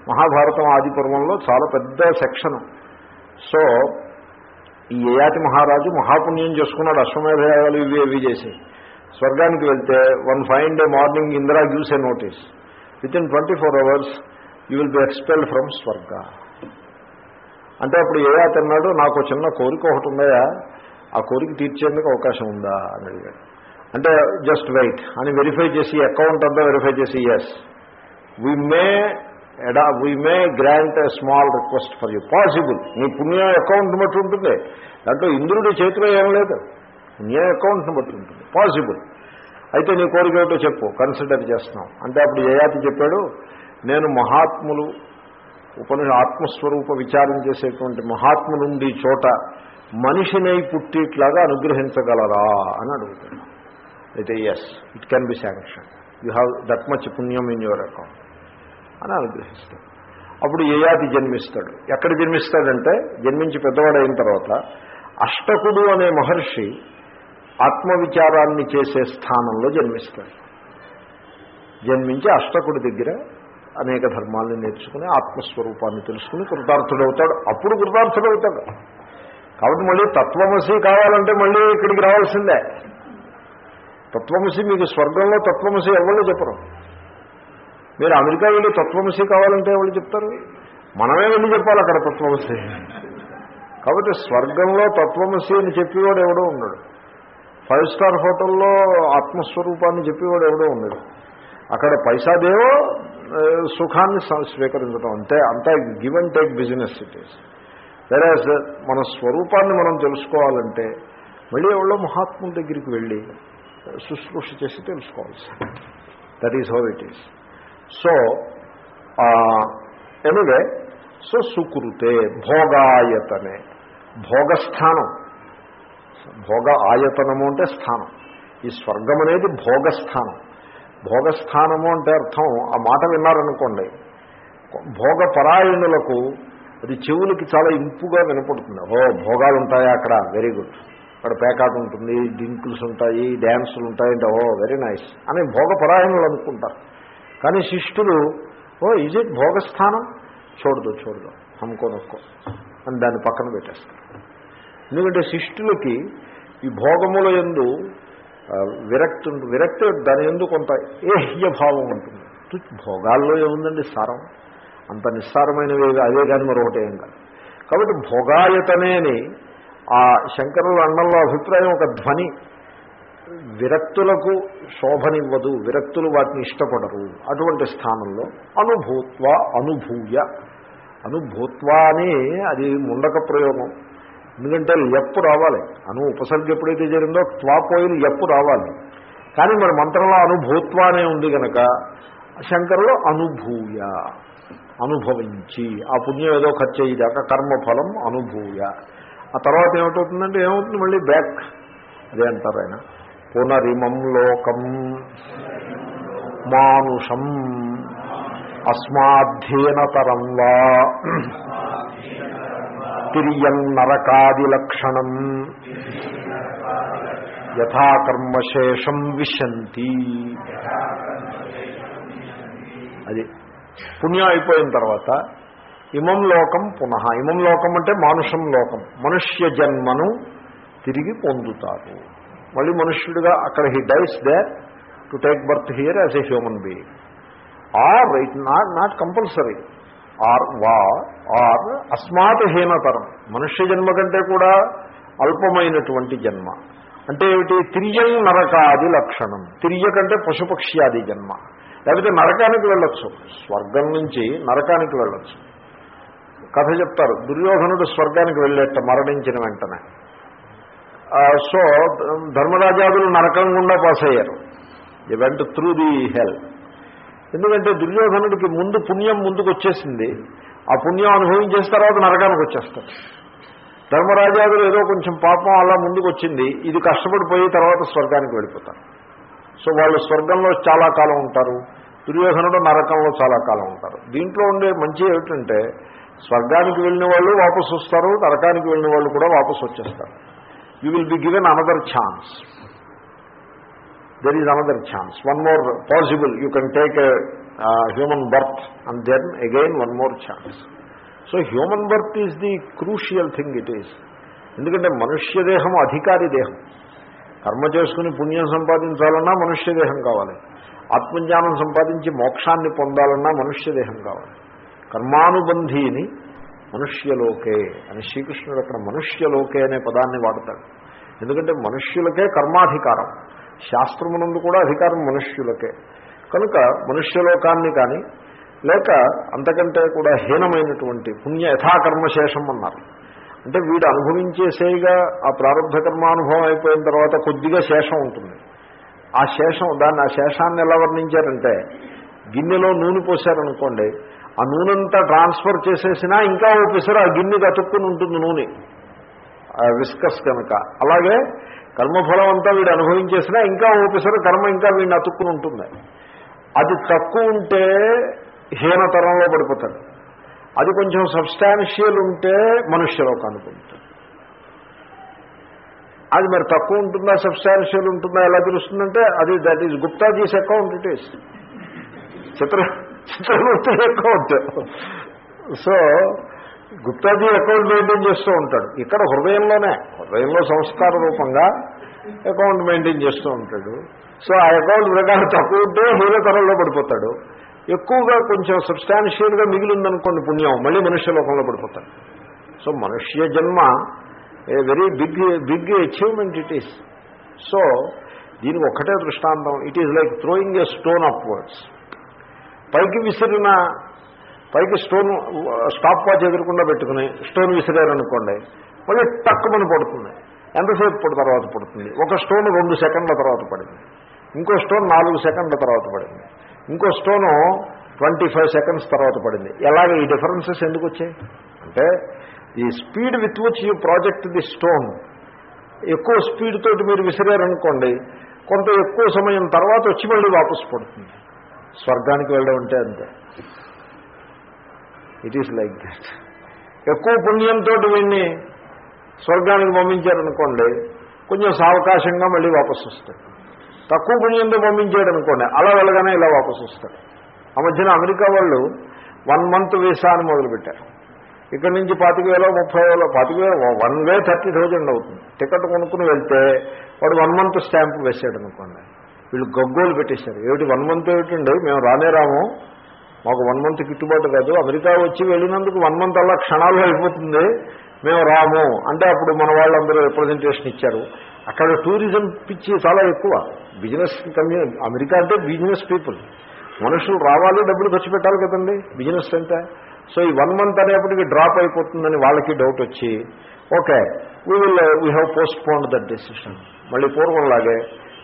మహాభారతం ఆది పర్వంలో చాలా పెద్ద సెక్షను. సో ఈ యయాతి మహారాజు మహాపుణ్యం చేసుకున్నాడు అశ్వమేధయాగాలు ఇవి ఇవి చేసి. స్వర్గానికి వెళ్తే one fine day morning Indra gives a notice. Within twenty four hours you will be expel from స్వర్గ. అంటే అప్పుడు యయాతి అన్నాడు నాకు చిన్న కోరిక ఒకటి ఉన్నాయా ఆ కోరిక తీర్చేందుకు అవకాశం ఉందా? అని అడిగాడు. అంటే జస్ట్ వెయిట్ అని వెరిఫై చేసి అకౌంట్ అంతా వెరిఫై చేసి ఎస్ వీ మే ఎడా we may grant a small request for you possible నీ పుణ్యం అకౌంట్ని బట్టి ఉంటుంది. దాంట్లో ఇంద్రుడి చేతిలో ఏం లేదు. పుణ్యం అకౌంట్ని బట్టి ఉంటుంది. పాసిబుల్ అయితే నీ కోరిక ఏమిటో చెప్పు. కన్సిడర్ చేస్తున్నాం. అంటే అప్పుడు జయాతి చెప్పాడు నేను మహాత్ములు ఉపని ఆత్మస్వరూప విచారం చేసేటువంటి మహాత్ములుండి చోట మనిషినై పుట్టిట్లాగా అనుగ్రహించగలరా అని అడుగుతున్నాను అయితే yes it can be sanction you have that much punyam in your account అని అనుగ్రహిస్తాడు అప్పుడు యయాతి జన్మిస్తాడు. ఎక్కడ జన్మిస్తాడంటే జన్మించి పెద్దవాడు అయిన తర్వాత అష్టకుడు అనే మహర్షి ఆత్మవిచారాన్ని చేసే స్థానంలో జన్మిస్తాడు. జన్మించి అష్టకుడి దగ్గర అనేక ధర్మాలను నేర్చుకుని ఆత్మస్వరూపాన్ని తెలుసుకుని కృతార్థుడవుతాడు. అప్పుడు కృతార్థుడవుతాడు. కాబట్టి మళ్ళీ తత్వమసి కావాలంటే మళ్ళీ ఇక్కడికి రావాల్సిందే. తత్వమసి మీకు స్వర్గంలో తత్వమసి ఎవరు చెప్పరు. మీరు అమెరికా వెళ్ళి తత్వమసి కావాలంటే ఎవరు చెప్తారు? మనమే వెళ్ళి చెప్పాలి అక్కడ తత్వమసి? కాబట్టి స్వర్గంలో తత్వమసి అని చెప్పేవాడు ఎవడో ఉన్నాడు. ఫైవ్ స్టార్ హోటల్లో ఆత్మస్వరూపాన్ని చెప్పేవాడు ఎవడో ఉన్నాడు. అక్కడ పైసాదేవో సుఖాన్ని స్వీకరించడం అంతే అంతా give and take business it is. వేరే మన స్వరూపాన్ని మనం తెలుసుకోవాలంటే మళ్ళీ ఎవరో మహాత్ముల దగ్గరికి వెళ్ళి శుశ్రూష చేసి తెలుసుకోవాల్సి that is how it is so anyway so సుకృతే భోగాయతనే. భోగస్థానం. భోగ ఆయతనము అంటే స్థానం. ఈ స్వర్గం అనేది భోగస్థానం. భోగస్థానము అంటే అర్థం ఆ మాట విన్నారనుకోండి. భోగపరాయణులకు అది చెవులకి చాలా ఇంపుగా వినపడుతుంది. ఓ భోగాలు ఉంటాయా అక్కడ? వెరీ గుడ్ అక్కడ పేకాట ఉంటుంది డింకుల్స్ ఉంటాయి డ్యాన్సులు ఉంటాయి అంటే ఓ వెరీ నైస్ అని భోగపరాయణులు అనుకుంటారు. కానీ శిష్టులు ఓ ఇజ్ ఇట్ భోగస్థానం? చూడదు చూడదు. హమ్కో అని దాన్ని పక్కన పెట్టేస్తారు. ఎందుకంటే శిష్టులకి ఈ భోగముల ఎందు విరక్తి ఉంటుంది విరక్తి దాని ఎందు కొంత ఏహ్య భావం ఉంటుంది. భోగాల్లో ఏముందండి సారం? అంత నిస్సారమైనవి అదే కానీ మరొకటి ఏం కాదు. కాబట్టి భోగాయతనేని ఆ శంకరుల అండంలో అభిప్రాయం ఒక ధ్వని. విరక్తులకు శోభనివ్వదు విరక్తులు వాటిని ఇష్టపడరు. అటువంటి స్థానంలో అనుభూత్వ అనుభూయ. అనుభూత్వ అని అది ముండక ప్రయోగం. ఎందుకంటే ఎప్పు రావాలి. అను ఉపసర్గ ఎప్పుడైతే జరిగిందో త్వా ఎప్పు రావాలి. కానీ మరి మంత్రంలో అనుభూత్వ అనే ఉంది కనుక శంకరులు అనుభూయ అనుభవించి ఆ పుణ్యం ఏదో ఖర్చు అయ్యేదాకా కర్మఫలం అనుభూయ. ఆ తర్వాత ఏమిటవుతుందంటే ఏమవుతుంది? మళ్ళీ బ్యాక్. అదే అంటారు ఆయన. పునరిమం లోకం మానుషం అస్మాధ్యేనతరం వా తిర్యం నరకాది లక్షణం యథాకర్మశేషం విశంతి. అది. పుణ్యం అయిపోయిన తర్వాత ఇమం లోకం పునః. ఇమం లోకం అంటే మానుషం లోకం. మనుష్య జన్మను తిరిగి పొందుతారు. మళ్ళీ మనుష్యుడిగా అక్కడ he dies there to take birth here as a human being or right not not compulsory or వా ఆర్ అస్మాత్ హీనతరం మనుష్య జన్మ కంటే కూడా అల్పమైనటువంటి జన్మ. అంటే ఏమిటి? తిరియం నరకాది లక్షణం. తిరియ కంటే పశుపక్ష్యాది జన్మ. లేకపోతే నరకానికి వెళ్ళొచ్చు. స్వర్గం నుంచి నరకానికి వెళ్ళొచ్చు. కథ చెప్తారు. దుర్యోధనుడు స్వర్గానికి వెళ్ళేట మరణించిన వెంటనే. సో ధర్మరాజాదులు నరకం గుండా పాస్ అయ్యారు ది వెంట త్రూ ది హెల్ ఎందుకంటే దుర్యోధనుడికి ముందు పుణ్యం ముందుకు వచ్చేసింది ఆ పుణ్యం అనుభవించేసిన తర్వాత నరకానికి వచ్చేస్తారు. ధర్మరాజాదులు ఏదో కొంచెం పాపం అలా ముందుకు వచ్చింది ఇది కష్టపడిపోయి తర్వాత స్వర్గానికి వెళ్ళిపోతారు. సో వాళ్ళు స్వర్గంలో చాలా కాలం ఉంటారు. దుర్యోధనుడు నరకంలో చాలా కాలం ఉంటారు. దీంట్లో ఉండే మంచి ఏమిటంటే స్వర్గానికి వెళ్ళిన వాళ్ళు వాపసు వస్తారు నరకానికి వెళ్ళిన వాళ్ళు కూడా వాపసు వచ్చేస్తారు. You will be given another chance there is another chance one more possible you can take human birth and then again one more chance so human birth is the crucial thing it is ఎందుకంటే మనుష్య దేహం అధికారి దేహం. కర్మ చేసుకుని పుణ్యం సంపాదించాలన్నా మనుష్య దేహం కావాలి. ఆత్మజ్ఞానం సంపాదించి మోక్షాన్ని పొందాలన్నా మనుష్య దేహం కావాలి. కర్మానుబంధీని మనుష్యలోకే అని శ్రీకృష్ణుడు అక్కడ మనుష్యలోకే అనే పదాన్ని వాడతాడు. ఎందుకంటే మనుష్యులకే కర్మాధికారం. శాస్త్రమునందు కూడా అధికారం మనుష్యులకే. కనుక మనుష్యలోకాన్ని కానీ లేక అంతకంటే కూడా హీనమైనటువంటి పుణ్య యథాకర్మశేషం అన్నారు. అంటే వీడు అనుభవించేసేగా ఆ ప్రారంభ కర్మానుభవం అయిపోయిన తర్వాత కొద్దిగా శేషం ఉంటుంది. ఆ శేషం దాన్ని ఆ శేషాన్ని ఎలా వర్ణించారంటే గిన్నెలో నూనె పోశారనుకోండి ఆ నూనెంతా ట్రాన్స్ఫర్ చేసేసినా ఇంకా ఓ పిసరు ఆ గిన్నెకి అతుక్కుని ఉంటుంది నూనె. ఆ విస్కస్ కనుక. అలాగే కర్మఫలం అంతా వీడు అనుభవించేసినా ఇంకా ఓ పిసరు కర్మ ఇంకా వీడిని అతుక్కుని ఉంటుంది. అది తక్కువ ఉంటే హీనతరంలో పడిపోతాడు. అది కొంచెం సబ్స్టాన్షియల్ ఉంటే మనుష్యలోకాన్ని ఉంటుంది అది మరి తక్కువ ఉంటుందా సబ్స్టాన్షియల్ ఉంటుందా ఎలా తెలుస్తుందంటే అది that is Guptaji's account it is Chitra Chitragupta account. So Guptaji account maintain చేస్తూ ఉంటాడు. ఇక్కడ హృదయంలోనే హృదయంలో సంస్కార రూపంగా అకౌంట్ మెయింటైన్ చేస్తూ ఉంటాడు. సో ఆ అకౌంట్ ప్రకారం తక్కువ ఉంటే హీరోతరంలో పడిపోతాడు. ఎక్కువగా కొంచెం సబ్స్టాన్షియల్గా మిగిలిందనుకోండి పుణ్యం మళ్ళీ మనుష్య లోకంలో పడిపోతాడు. సో మనుష్య జన్మ a very big big achievement it is so దీనికి ఒక్కటే దృష్టాంతం. It is like throwing a stone upwards పైకి విసిరిన పైకి స్టోన్ స్టాప్ వాచ్ ఎదురకుండా పెట్టుకుని స్టోన్ విసిరారనుకోండి మళ్ళీ టక్కుమని పడుతుంది. ఎంతసేపు పడి తర్వాత పడుతుంది. ఒక స్టోన్ రెండు సెకండ్ల తర్వాత పడింది. ఇంకో స్టోన్ నాలుగు సెకండ్ల తర్వాత పడింది. ఇంకో స్టోను ట్వంటీ ఫైవ్ సెకండ్స్ తర్వాత పడింది. ఎలాగ ఈ డిఫరెన్సెస్ ఎందుకు వచ్చాయి? అంటే ఈ speed with which you project the stone ఎక్కువ స్పీడ్ తోటి మీరు విసిరారనుకోండి కొంత ఎక్కువ సమయం తర్వాత వచ్చి మళ్ళీ వాపసు పడుతుంది. స్వర్గానికి వెళ్ళడం అంటే అంతే. ఇట్ ఈస్ లైక్ దట్ ఎక్కువ పుణ్యంతో వీడిని స్వర్గానికి పంపించారనుకోండి కొంచెం సావకాశంగా మళ్ళీ వాపసు వస్తాడు తక్కువ పుణ్యంతో పంపించాడు అనుకోండి అలా వెళ్ళగానే ఇలా వాపసు వస్తాడు ఆ మధ్యన అమెరికా వాళ్ళు వన్ మంత్ వీసా అని మొదలుపెట్టారు. ఇక్కడి నుంచి పాతిక వేలో ముప్పై వేలో పాతిక వేల వన్ వే థర్టీ థౌజండ్ అవుతుంది. టికెట్ కొనుక్కుని వెళ్తే వాడు వన్ మంత్ స్టాంప్ వేసాడు అనుకోండి వీళ్ళు గగ్గోలు పెట్టేశారు. ఏమిటి వన్ మంత్ ఏమిటండి మేము రానే రాము. మాకు వన్ మంత్ గిట్టుబాటు కాదు. అమెరికా వచ్చి వెళ్ళినందుకు వన్ మంత్ అలా క్షణాల్లో అయిపోతుంది. మేము రాము అంటే అప్పుడు మన వాళ్ళందరూ రిప్రజెంటేషన్ ఇచ్చారు. అక్కడ టూరిజం పిచ్చి చాలా ఎక్కువ. బిజినెస్ కమ్యూనిటీ అమెరికా అంటే బిజినెస్ పీపుల్ మనుషులు రావాలి డబ్బులు ఖర్చు పెట్టాలి కదండి. బిజినెస్ అంటే. సో ఈ వన్ మంత్ అనేప్పటికీ డ్రాప్ అయిపోతుందని వాళ్ళకి డౌట్ వచ్చి okay we will we have postpone that decision మళ్ళీ పూర్వంలాగే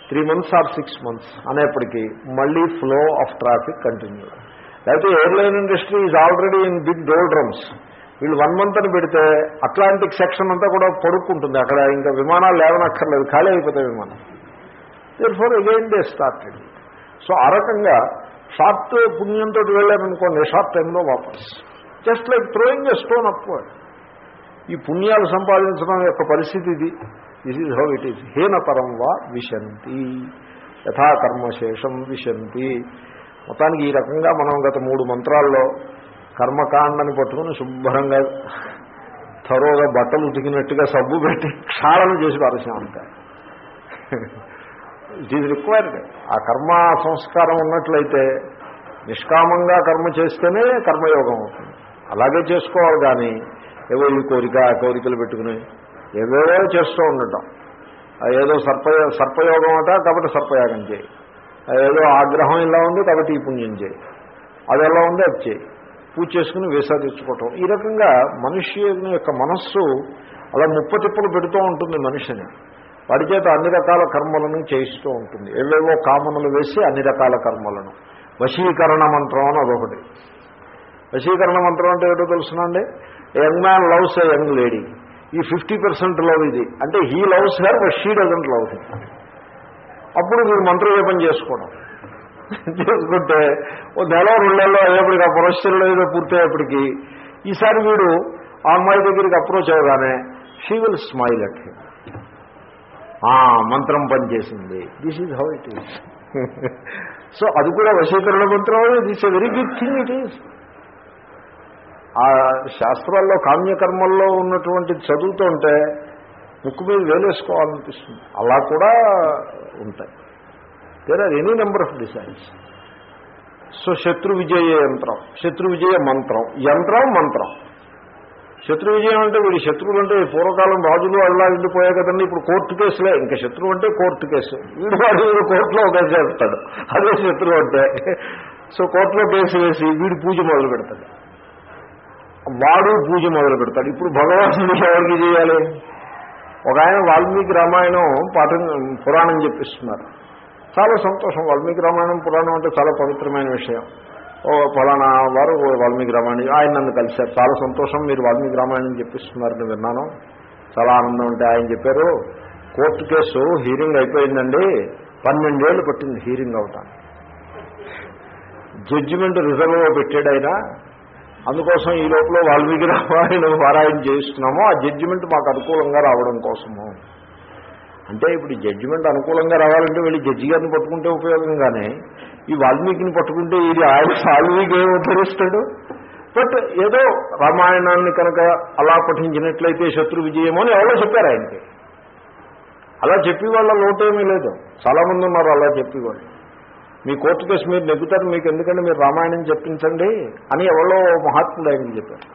three months or six months అనేప్పటికీ మళ్ళీ ఫ్లో ఆఫ్ ట్రాఫిక్ కంటిన్యూ. లేకపోతే airline industry is already in big doldrums వీళ్ళు వన్ మంత్ అని పెడితే అట్లాంటిక్ సెక్షన్ అంతా కూడా పడుకుంటుంది అక్కడ ఇంకా విమానాలు లేవనక్కర్లేదు. ఖాళీ అయిపోతాయి విమానం. Therefore again they started so ఆ రకంగా షార్ట్ పుణ్యంతో వెళ్ళారనుకోండి షార్ట్ టైంలో వాపస్. Just like throwing a stone upward ఈ పుణ్యాలు సంపాదించడం యొక్క పరిస్థితి ఇది. This is how it is హీనతరం వా విశంతి యథాకర్మశేషం విశంతి మొత్తానికి ఈ రకంగా మనం గత మూడు మంత్రాల్లో కర్మకాండని పట్టుకుని శుభ్రంగా త్వరగా బట్టలు ఉతికినట్టుగా సబ్బు పెట్టి క్షాళన చేసి పారేసాం అంతే ఇట్ ఈజ్ రిక్వైర్డ్ ఆ కర్మ సంస్కారం ఉన్నట్లయితే నిష్కామంగా కర్మ చేస్తేనే కర్మయోగం అవుతుంది అలాగే చేసుకోవాలి కానీ ఏవో ఈ కోరిక ఆ కోరికలు పెట్టుకుని ఏవేవో చేస్తూ ఉండటం. ఏదో సర్పయో సర్పయోగం అట కాబట్టి సర్పయాగం చేయి. ఏదో ఆగ్రహం ఇలా ఉంది కాబట్టి ఈ పుణ్యం చేయి. అది ఎలా ఉంది అది చేయి. పూజ చేసుకుని వేసా తెచ్చుకోవటం. ఈ రకంగా మనిషి యొక్క మనస్సు అలా ముప్పతిప్పలు పెడుతూ ఉంటుంది మనిషిని. వాడి చేత అన్ని రకాల కర్మలను చేయిస్తూ ఉంటుంది. ఏవేవో కామనలు వేసి అన్ని రకాల కర్మలను. వశీకరణ మంత్రం అని అదొకటి. వశీకరణ మంత్రం అంటే ఏదో తెలుసునండి? Young man loves a young lady. ఈ ఫిఫ్టీ పర్సెంట్ లవ్ ఇది. అంటే he loves her but she doesn't love him అప్పుడు మీరు మంత్రజపం చేసుకోవడం. చేసుకుంటే ఓ నెల రెండేళ్ళలో అయ్యేప్పటికి ఆ పురస్చరలో ఏదో పూర్తయ్యేప్పటికీ ఈసారి వీడు ఆ అమ్మాయి దగ్గరికి అప్రోచ్ అవగానే she will smile at him మంత్రం పనిచేసింది. This is how it is so అది కూడా వశీకరణ మంత్రం. This a very good thing it is ఆ శాస్త్రాల్లో కామ్యకర్మల్లో ఉన్నటువంటి చదువుతుంటే ముక్కు మీద వేలేసుకోవాలనిపిస్తుంది. అలా కూడా ఉంటాయి. There are any number of designs so శత్రు విజయ యంత్రం. శత్రు విజయ మంత్రం. యంత్రం మంత్రం. శత్రు విజయం అంటే వీడి శత్రువులు అంటే పూర్వకాలం రాజులు అలా వెళ్ళిపోయాయి కదండి ఇప్పుడు కోర్టు కేసులే. ఇంకా శత్రువు అంటే కోర్టు కేసు. వీడు వాడు వీడు కోర్టులో ఒక చేస్తాడు. అదే శత్రువు అంటే. సో కోర్టులో కేసు వేసి వీడి పూజ మొదలు పెడతాడు వాడు పూజ మొదలు పెడతాడు. ఇప్పుడు భగవంతుడు ఎవరికి చేయాలి? ఒక ఆయన వాల్మీకి రామాయణం పాఠం పురాణం చెప్పిస్తున్నారు. చాలా సంతోషం. వాల్మీకి రామాయణం పురాణం అంటే చాలా పవిత్రమైన విషయం. ఓ ఫలానా వారు వాల్మీకి రామాయణం ఆయన నన్ను కలిశారు. చాలా సంతోషం. మీరు వాల్మీకి రామాయణం చెప్పిస్తున్నారని విన్నాను. చాలా ఆనందం అంటే ఆయన చెప్పారు కోర్టు కేసు హీరింగ్ అయిపోయిందండి. పన్నెండేళ్ళు పట్టింది హీరింగ్ అవటానికి జడ్జిమెంట్ రిజర్వ్ పెట్టాడు ఆయన. అందుకోసం ఈ లోపల వాల్మీకి రామాయణం పారాయణ చేయిస్తున్నాము. ఆ జడ్జిమెంట్ మాకు అనుకూలంగా రావడం కోసము. అంటే ఇప్పుడు జడ్జిమెంట్ అనుకూలంగా రావాలంటే వెళ్ళి జడ్జి గారిని పట్టుకుంటే ఉపయోగంగానే. ఈ వాల్మీకిని పట్టుకుంటే ఇది ఆయన వాల్మీకి ఏమి ఉద్ధరిస్తాడు? బట్ ఏదో రామాయణాన్ని కనుక అలా పఠించినట్లయితే శత్రు విజయమో అని ఎవరో చెప్పారు ఆయనకి. అలా చెప్పి వాళ్ళ లోటేమీ లేదు. చాలామంది ఉన్నారు అలా చెప్పేవాళ్ళు. మీ కోర్టు కేసు మీరు నెగ్గుతారు మీకు ఎందుకంటే మీరు రామాయణం చెప్పించండి అని ఎవరో మహాత్ముడు ఆయనకి చెప్పారు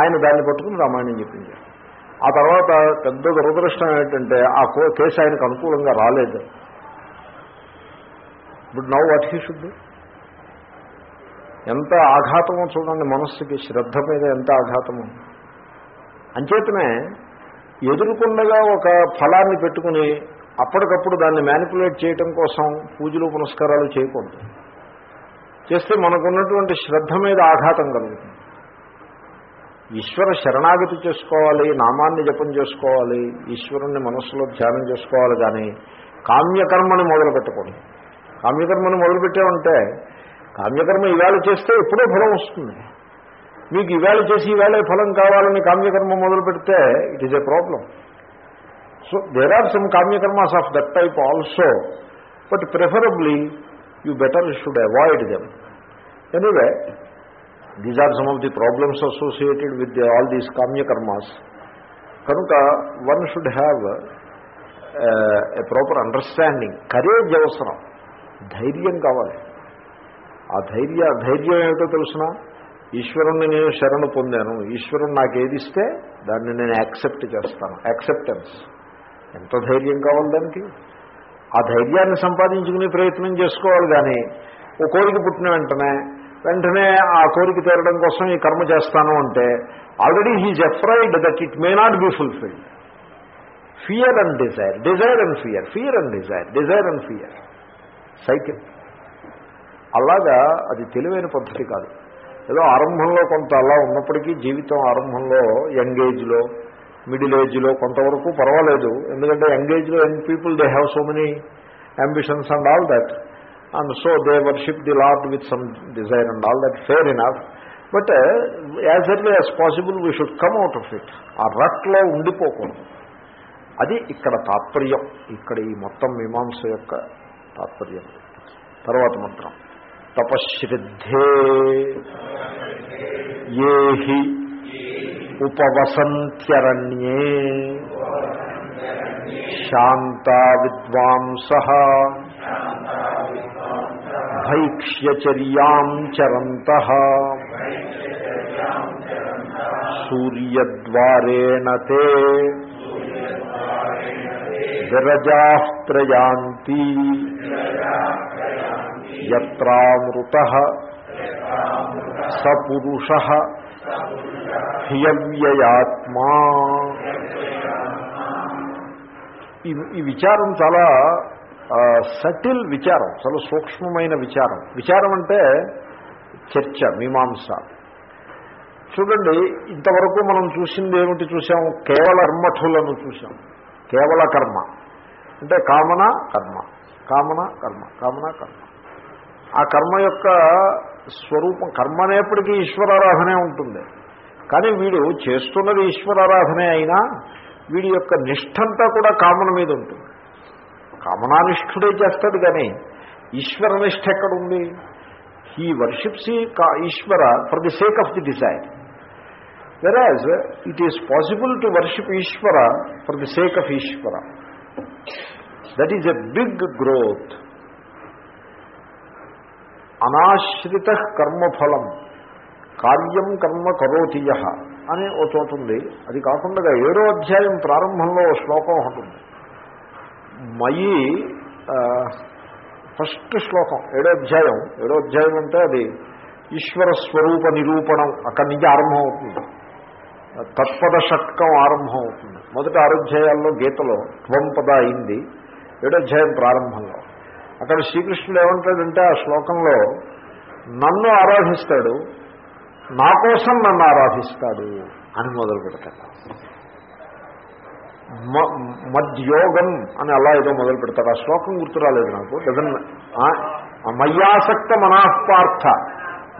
ఆయన దాన్ని పట్టుకుని రామాయణం చెప్పించారు ఆ తర్వాత పెద్ద దురదృష్టం ఏంటంటే ఆ కేసు ఆయనకు అనుకూలంగా రాలేదు. ఇప్పుడు నవ్వు వాట్ హీ షుడ్ ఎంత ఆఘాతమో చూడండి మనస్సుకి శ్రద్ధ మీద ఎంత ఆఘాతమో. అంచేతనే ఎదురుకుండగా ఒక ఫలాన్ని పెట్టుకుని అప్పటికప్పుడు దాన్ని మ్యానిపులేట్ చేయటం కోసం పూజలు పునస్కారాలు చేయకూడదు. చేస్తే మనకున్నటువంటి శ్రద్ధ మీద ఆఘాతం కలుగుతుంది. ఈశ్వర శరణాగతి చేసుకోవాలి నామాన్ని జపం చేసుకోవాలి ఈశ్వరుణ్ణి మనస్సులో ధ్యానం చేసుకోవాలి కానీ కామ్యకర్మని మొదలు పెట్టకూడదు కామ్యకర్మని మొదలుపెట్టామంటే కామ్యకర్మ ఇవాళ చేస్తే ఎప్పుడో ఫలం వస్తుంది. మీకు ఈవేళ చేసి ఈవేళ ఫలం కావాలని కామ్యకర్మ మొదలు పెడితే it is a problem so there are some కామ్యకర్మాస్ of that type also but preferably you better should avoid them anyway these are some of the problems associated with all these కామ్యకర్మాస్ కనుక one should have a proper understanding courage అవసరం. ధైర్యం కావాలి. ఆ ధైర్య ధైర్యం ఏమిటో తెలుసిన? ఈశ్వరుణ్ణి నేను శరణు పొందాను. ఈశ్వరుడు నాకు ఏది ఇస్తే దాన్ని నేను యాక్సెప్ట్ చేస్తాను. యాక్సెప్టెన్స్ ఎంత ధైర్యం కావాలి దానికి ఆ ధైర్యాన్ని సంపాదించుకునే ప్రయత్నం చేసుకోవాలి కానీ ఓ కోరిక పుట్టిన వెంటనే వెంటనే ఆ కోరిక తీరడం కోసం ఈ కర్మ చేస్తాను అంటే already he's afraid that it may not be fulfilled fear and desire desire and fear fear and desire desire and fear cycle అలాగా అది తెలివైన పద్ధతి కాదు. ఏదో ఆరంభంలో కొంత అలా ఉన్నప్పటికీ జీవితం ఆరంభంలో యంగ్ ఏజ్లో మిడిల్ ఏజ్లో కొంతవరకు పర్వాలేదు. ఎందుకంటే యంగ్ ఏజ్లో young people they have so many ambitions and all that and so they worship the lord with some desire and all that fair enough but as early as possible we should come out of it ఆ రట్లో ఉండిపోకూడదు. అది ఇక్కడ తాత్పర్యం. ఇక్కడ ఈ మొత్తం మీమాంస యొక్క తాత్పర్యం. తర్వాత మంత్రం. తపశ్రద్ధే. ఏహి. ఉపవసంత్యరణ్యే. శాంతా విద్వాంస. భైక్ష్యచర్యాం చరంత. సూర్యద్వారేణ తే. విరజా ప్రయాంతి. యత్రామృత. సపురుష. హ్యవ్యయాత్మా ఈ ఈ విచారం చాలా సటిల్ విచారం చాలా సూక్ష్మమైన విచారం. విచారం అంటే చర్చ మీమాంస. చూడండి ఇంతవరకు మనం చూసింది ఏమిటి చూసాం కేవల కర్మఠులను చూసాం. కేవల కర్మ. అంటే కామన కర్మ. కామన కర్మ. కామన కర్మ. ఆ కర్మ యొక్క స్వరూపం కర్మ అనేప్పటికీ ఈశ్వరారాధనే ఉంటుంది. కానీ వీడు చేస్తున్నది ఈశ్వరారాధనే అయినా వీడి యొక్క నిష్ఠంతా కూడా కామన మీద ఉంటుంది. కామనానిష్ఠుడే చేస్తాడు కానీ ఈశ్వర నిష్ఠ ఎక్కడుంది? హీ వర్షిప్స్ ఈ Ishwara for the sake of the desire whereas it is possible to worship Ishwara for the sake of Ishwara. That is a big growth అనాశ్రిత కర్మఫలం. కార్యం కర్మ కరోతియ అని ఓ చోటు ఉంది. అది కాకుండా ఏడో అధ్యాయం ప్రారంభంలో ఓ శ్లోకం ఒకటి ఉంది. మయి ఫస్ట్ శ్లోకం ఏడో అధ్యాయం. ఏడో అధ్యాయం అంటే అది ఈశ్వర స్వరూప నిరూపణం అక్కడి నుంచి ఆరంభం అవుతుంది తత్పద షట్కం ఆరంభం అవుతుంది మొదటి ఆరోధ్యాయాల్లో గీతలో త్వం పద అయింది. ఏడోధ్యాయం ప్రారంభంలో. అక్కడ శ్రీకృష్ణుడు ఏమంటాడంటే ఆ శ్లోకంలో నన్ను ఆరాధిస్తాడు నా కోసం నన్ను ఆరాధిస్తాడు అని మొదలు పెడతాడు. మ- మద్యోగం అని అలా ఏదో మొదలు పెడతాడు. ఆ శ్లోకం గుర్తు రాలేదు నాకు. జగన్ మయ్యాసక్త మనాపార్థ.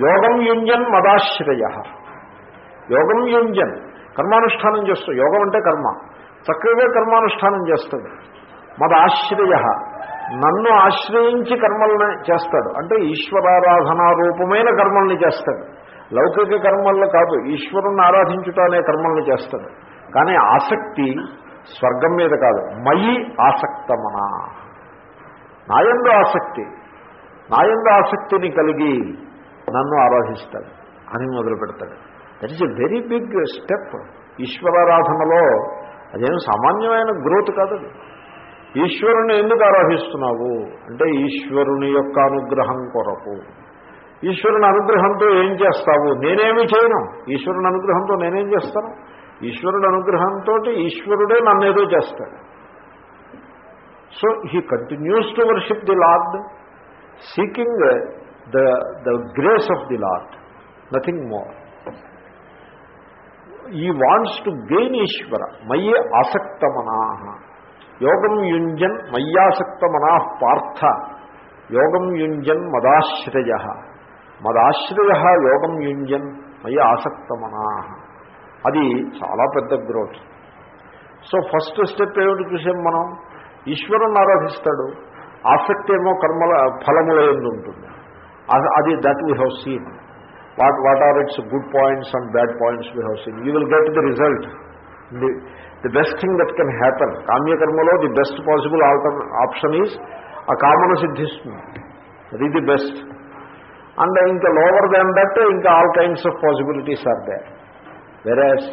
యోగం యుంజన్ మదాశ్రయ. యోగం యుంజన్. కర్మానుష్ఠానం చేస్తుంది యోగం అంటే కర్మ. చక్కగా కర్మానుష్ఠానం చేస్తాడు. మదాశ్రయ. నన్ను ఆశ్రయించి కర్మల్ని చేస్తాడు. అంటే ఈశ్వరారాధనా రూపమైన కర్మల్ని చేస్తాడు. లౌకిక కర్మల్లో కాదు ఈశ్వరుణ్ణి ఆరాధించుట అనే కర్మల్ని చేస్తాడు కానీ ఆసక్తి స్వర్గం మీద కాదు మయి ఆసక్తమనా. నాయందు ఆసక్తి నాయందు ఆసక్తిని కలిగి నన్ను ఆరాధిస్తాడు అని మొదలు పెడతాడు. That is a very big step ఈశ్వరారాధనలో అదేం సామాన్యమైన గ్రోత్ కాదు అది. ఈశ్వరుని ఎందుకు ఆరాధిస్తున్నావు? అంటే ఈశ్వరుని యొక్క అనుగ్రహం కొరకు. ఈశ్వరుని అనుగ్రహంతో ఏం చేస్తావు? నేనేమి చేయను. ఈశ్వరుని అనుగ్రహంతో నేనేం చేస్తాను? ఈశ్వరుడు అనుగ్రహంతో ఈశ్వరుడే నన్నేదో చేస్తాడు. So he continues to worship the lord seeking the the grace of the lord nothing more he wants to gain Ishwara మయ్యే ఆసక్తమనా యోగం యుంజన్ మయ్యాసక్త మయ్యాసక్తమనా పార్థ యోగం యుంజన్ మదాశ్రయ మదాశ్రయ యోగం యుంజన్ మయ్య ఆసక్తమనా. అది చాలా పెద్ద గ్రోత్. సో ఫస్ట్ స్టెప్ ఏమిటి చూసాం మనం? ఈశ్వరుని ఆరాధిస్తాడు. ఆసక్తి ఏమో కర్మల ఫలముల ఉంటుంది. అది- అది that we have seen what what are it's good points and bad points we have seen you will get the result the the best thing that can happen కామ్యకర్మలో the best possible alter option is ఆ కామను సిద్ధిస్తుంది అది the best and ఇంకా lower than that ఇంకా all kinds of possibilities are they average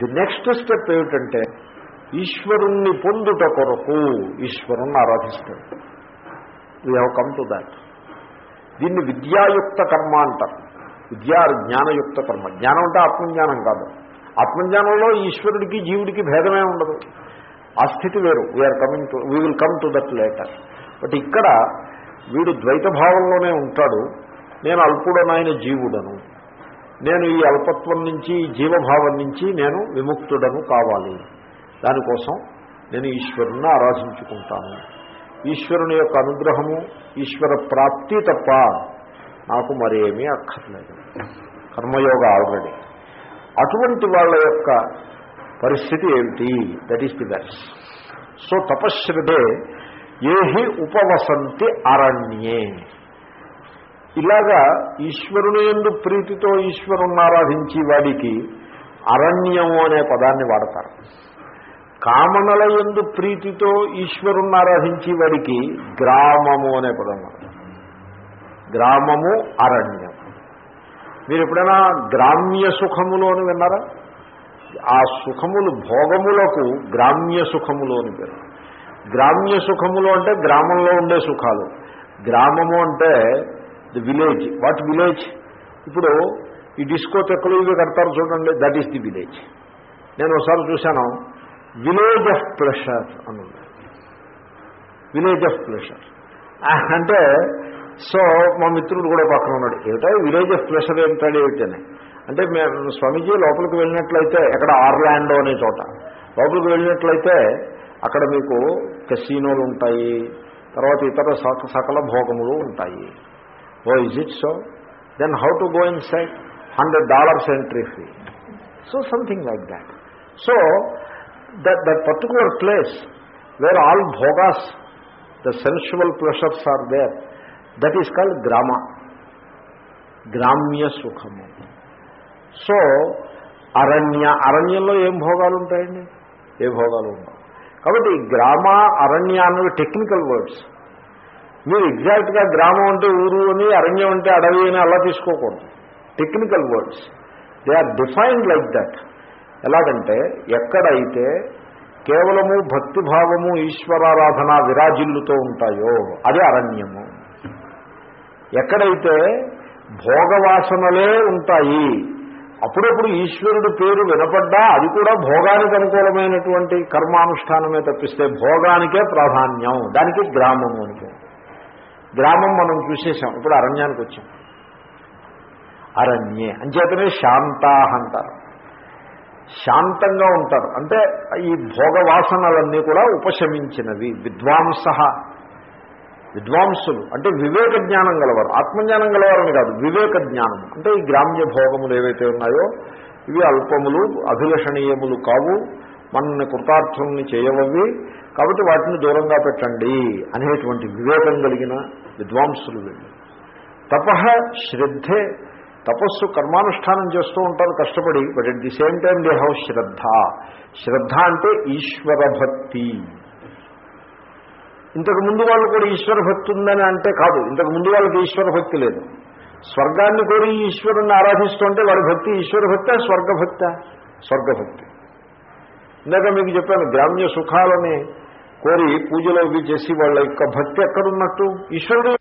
the next step ఏమిటంటే ఈశ్వరుణ్ణి పొందుట కొరకు ఈశ్వరుణ్ణి ఆరాధిస్తాడు. We have come to that దీన్ని విద్యాయుక్త కర్మ అంటారు. విద్యా జ్ఞానయుక్త కర్మ. జ్ఞానం అంటే ఆత్మజ్ఞానం కాదు. ఆత్మజ్ఞానంలో ఈశ్వరుడికి జీవుడికి భేదమే ఉండదు. ఆ స్థితి వేరు. We are coming to we will come to that later but ఇక్కడ వీడు ద్వైత భావంలోనే ఉంటాడు. నేను అల్పుడనాయన జీవుడను. నేను ఈ అల్పత్వం నుంచి ఈ జీవభావం నుంచి నేను విముక్తుడను కావాలి. దానికోసం నేను ఈశ్వరుణ్ణి ఆరాధించుకుంటాను. ఈశ్వరుని యొక్క అనుగ్రహము ఈశ్వర ప్రాప్తి తప్ప నాకు మరేమీ అక్కర్లేదు. కర్మయోగ ఆల్రెడీ. అటువంటి వాళ్ళ యొక్క పరిస్థితి ఏమిటి? That is the best so తపశ్రదే ఏహి ఉపవసంతి అరణ్యే. ఇలాగా ఈశ్వరుని ఎందు ప్రీతితో ఈశ్వరుణ్ణి ఆరాధించి వాడికి అరణ్యము అనే పదాన్ని వాడతారు. కామనల ఎందు ప్రీతితో ఈశ్వరుణ్ణి ఆరాధించి వాడికి గ్రామము అనే పదం గ్రామము అరణ్యం. మీరు ఎప్పుడైనా గ్రామ్య సుఖములు అని విన్నారా? ఆ సుఖములు భోగములకు గ్రామ్య సుఖములు అని పేరు. గ్రామ్య సుఖములు అంటే గ్రామంలో ఉండే సుఖాలు. గ్రామము అంటే ది విలేజ్ వాట్ విలేజ్ ఇప్పుడు ఈ డిస్కోటెక్కలు ఇవి కడతారు చూడండి. దట్ ఈస్ ది విలేజ్ నేను ఒకసారి చూశాను. విలేజ్ ఆఫ్ ప్లెషర్ అని విలేజ్ ఆఫ్ ప్లెషర్ అంటే సో మా మిత్రుడు కూడా పక్కన ఉన్నాడు. ఏమిటో విలేజ్ ఆఫ్ ప్లెషర్ ఏమిటాడు ఏమిటని అంటే మేము స్వామీజీ లోపలికి వెళ్ళినట్లయితే ఎక్కడ ఆర్లాండో అనే చోట. లోపలికి వెళ్ళినట్లయితే అక్కడ మీకు కెసినోలు ఉంటాయి. తర్వాత ఇతర సక- సకల భోగములు ఉంటాయి. ఓ is it so then how to go inside hundred dollars entry fee so something like that so that that particular place where all భోగాస్ the sensual pleasures are there that is called గ్రామ గ్రామ్య సుఖము so అరణ్య అరణ్యంలో ఏం భోగాలు ఉంటాయండి ఏ భోగాలు ఉండవు కాబట్టి గ్రామ అరణ్య అన్నవి టెక్నికల్ వర్డ్స్ మీరు ఎగ్జాక్ట్గా గ్రామం అంటే ఊరు అని అరణ్యం అంటే అడవి అని అలా తీసుకోకూడదు. Technical words they are defined like that ఎలాగంటే ఎక్కడైతే కేవలము భక్తిభావము ఈశ్వరారాధన విరాజిల్లుతో ఉంటాయో అది అరణ్యము. ఎక్కడైతే భోగవాసనలే ఉంటాయి అప్పుడప్పుడు ఈశ్వరుడు పేరు వినపడ్డా అది కూడా భోగానికి అనుకూలమైనటువంటి కర్మానుష్ఠానమే తప్పిస్తే భోగానికే ప్రాధాన్యం. దానికి గ్రామము అని గ్రామం మనం చూసేసాం ఇప్పుడు అరణ్యానికి వచ్చాం. అరణ్యే. అంచేతనే శాంతాహ అంటారు. శాంతంగా ఉంటారు. అంటే ఈ భోగవాసనలన్నీ కూడా ఉపశమించినవి. విద్వాంస. విద్వాంసులు. అంటే వివేక జ్ఞానం గలవారు. ఆత్మజ్ఞానం గలవారని కాదు వివేక జ్ఞానం. అంటే ఈ గ్రామ్య భోగములు ఏవైతే ఉన్నాయో ఇవి అల్పములు అభిలషణీయములు కావు. మనల్ని కృతార్థుల్ని చేయవవి కాబట్టి వాటిని దూరంగా పెట్టండి అనేటువంటి వివేకం కలిగిన విద్వాంసులు వీళ్ళు. తప శ్రద్ధే తపస్సు కర్మానుష్ఠానం చేస్తూ ఉంటారు కష్టపడి but at the same time they how శ్రద్ధ. శ్రద్ధ అంటే ఈశ్వర భక్తి ఇంతకు ముందు వాళ్ళు కూడా ఈశ్వర భక్తి ఉందని అంటే కాదు. ఇంతకు ముందు వాళ్ళకి ఈశ్వర భక్తి లేదు. స్వర్గాన్ని కోరి ఈశ్వరుణ్ణి ఆరాధిస్తుంటే వాడి భక్తి ఈశ్వర భక్త స్వర్గభక్త? స్వర్గభక్తి. ఇందాక మీకు చెప్పాను గ్రామ్య సుఖాలని కోరి పూజలు అవి చేసి వాళ్ళ యొక్క భక్తి ఎక్కడున్నట్టు? ఈశ్వరుడు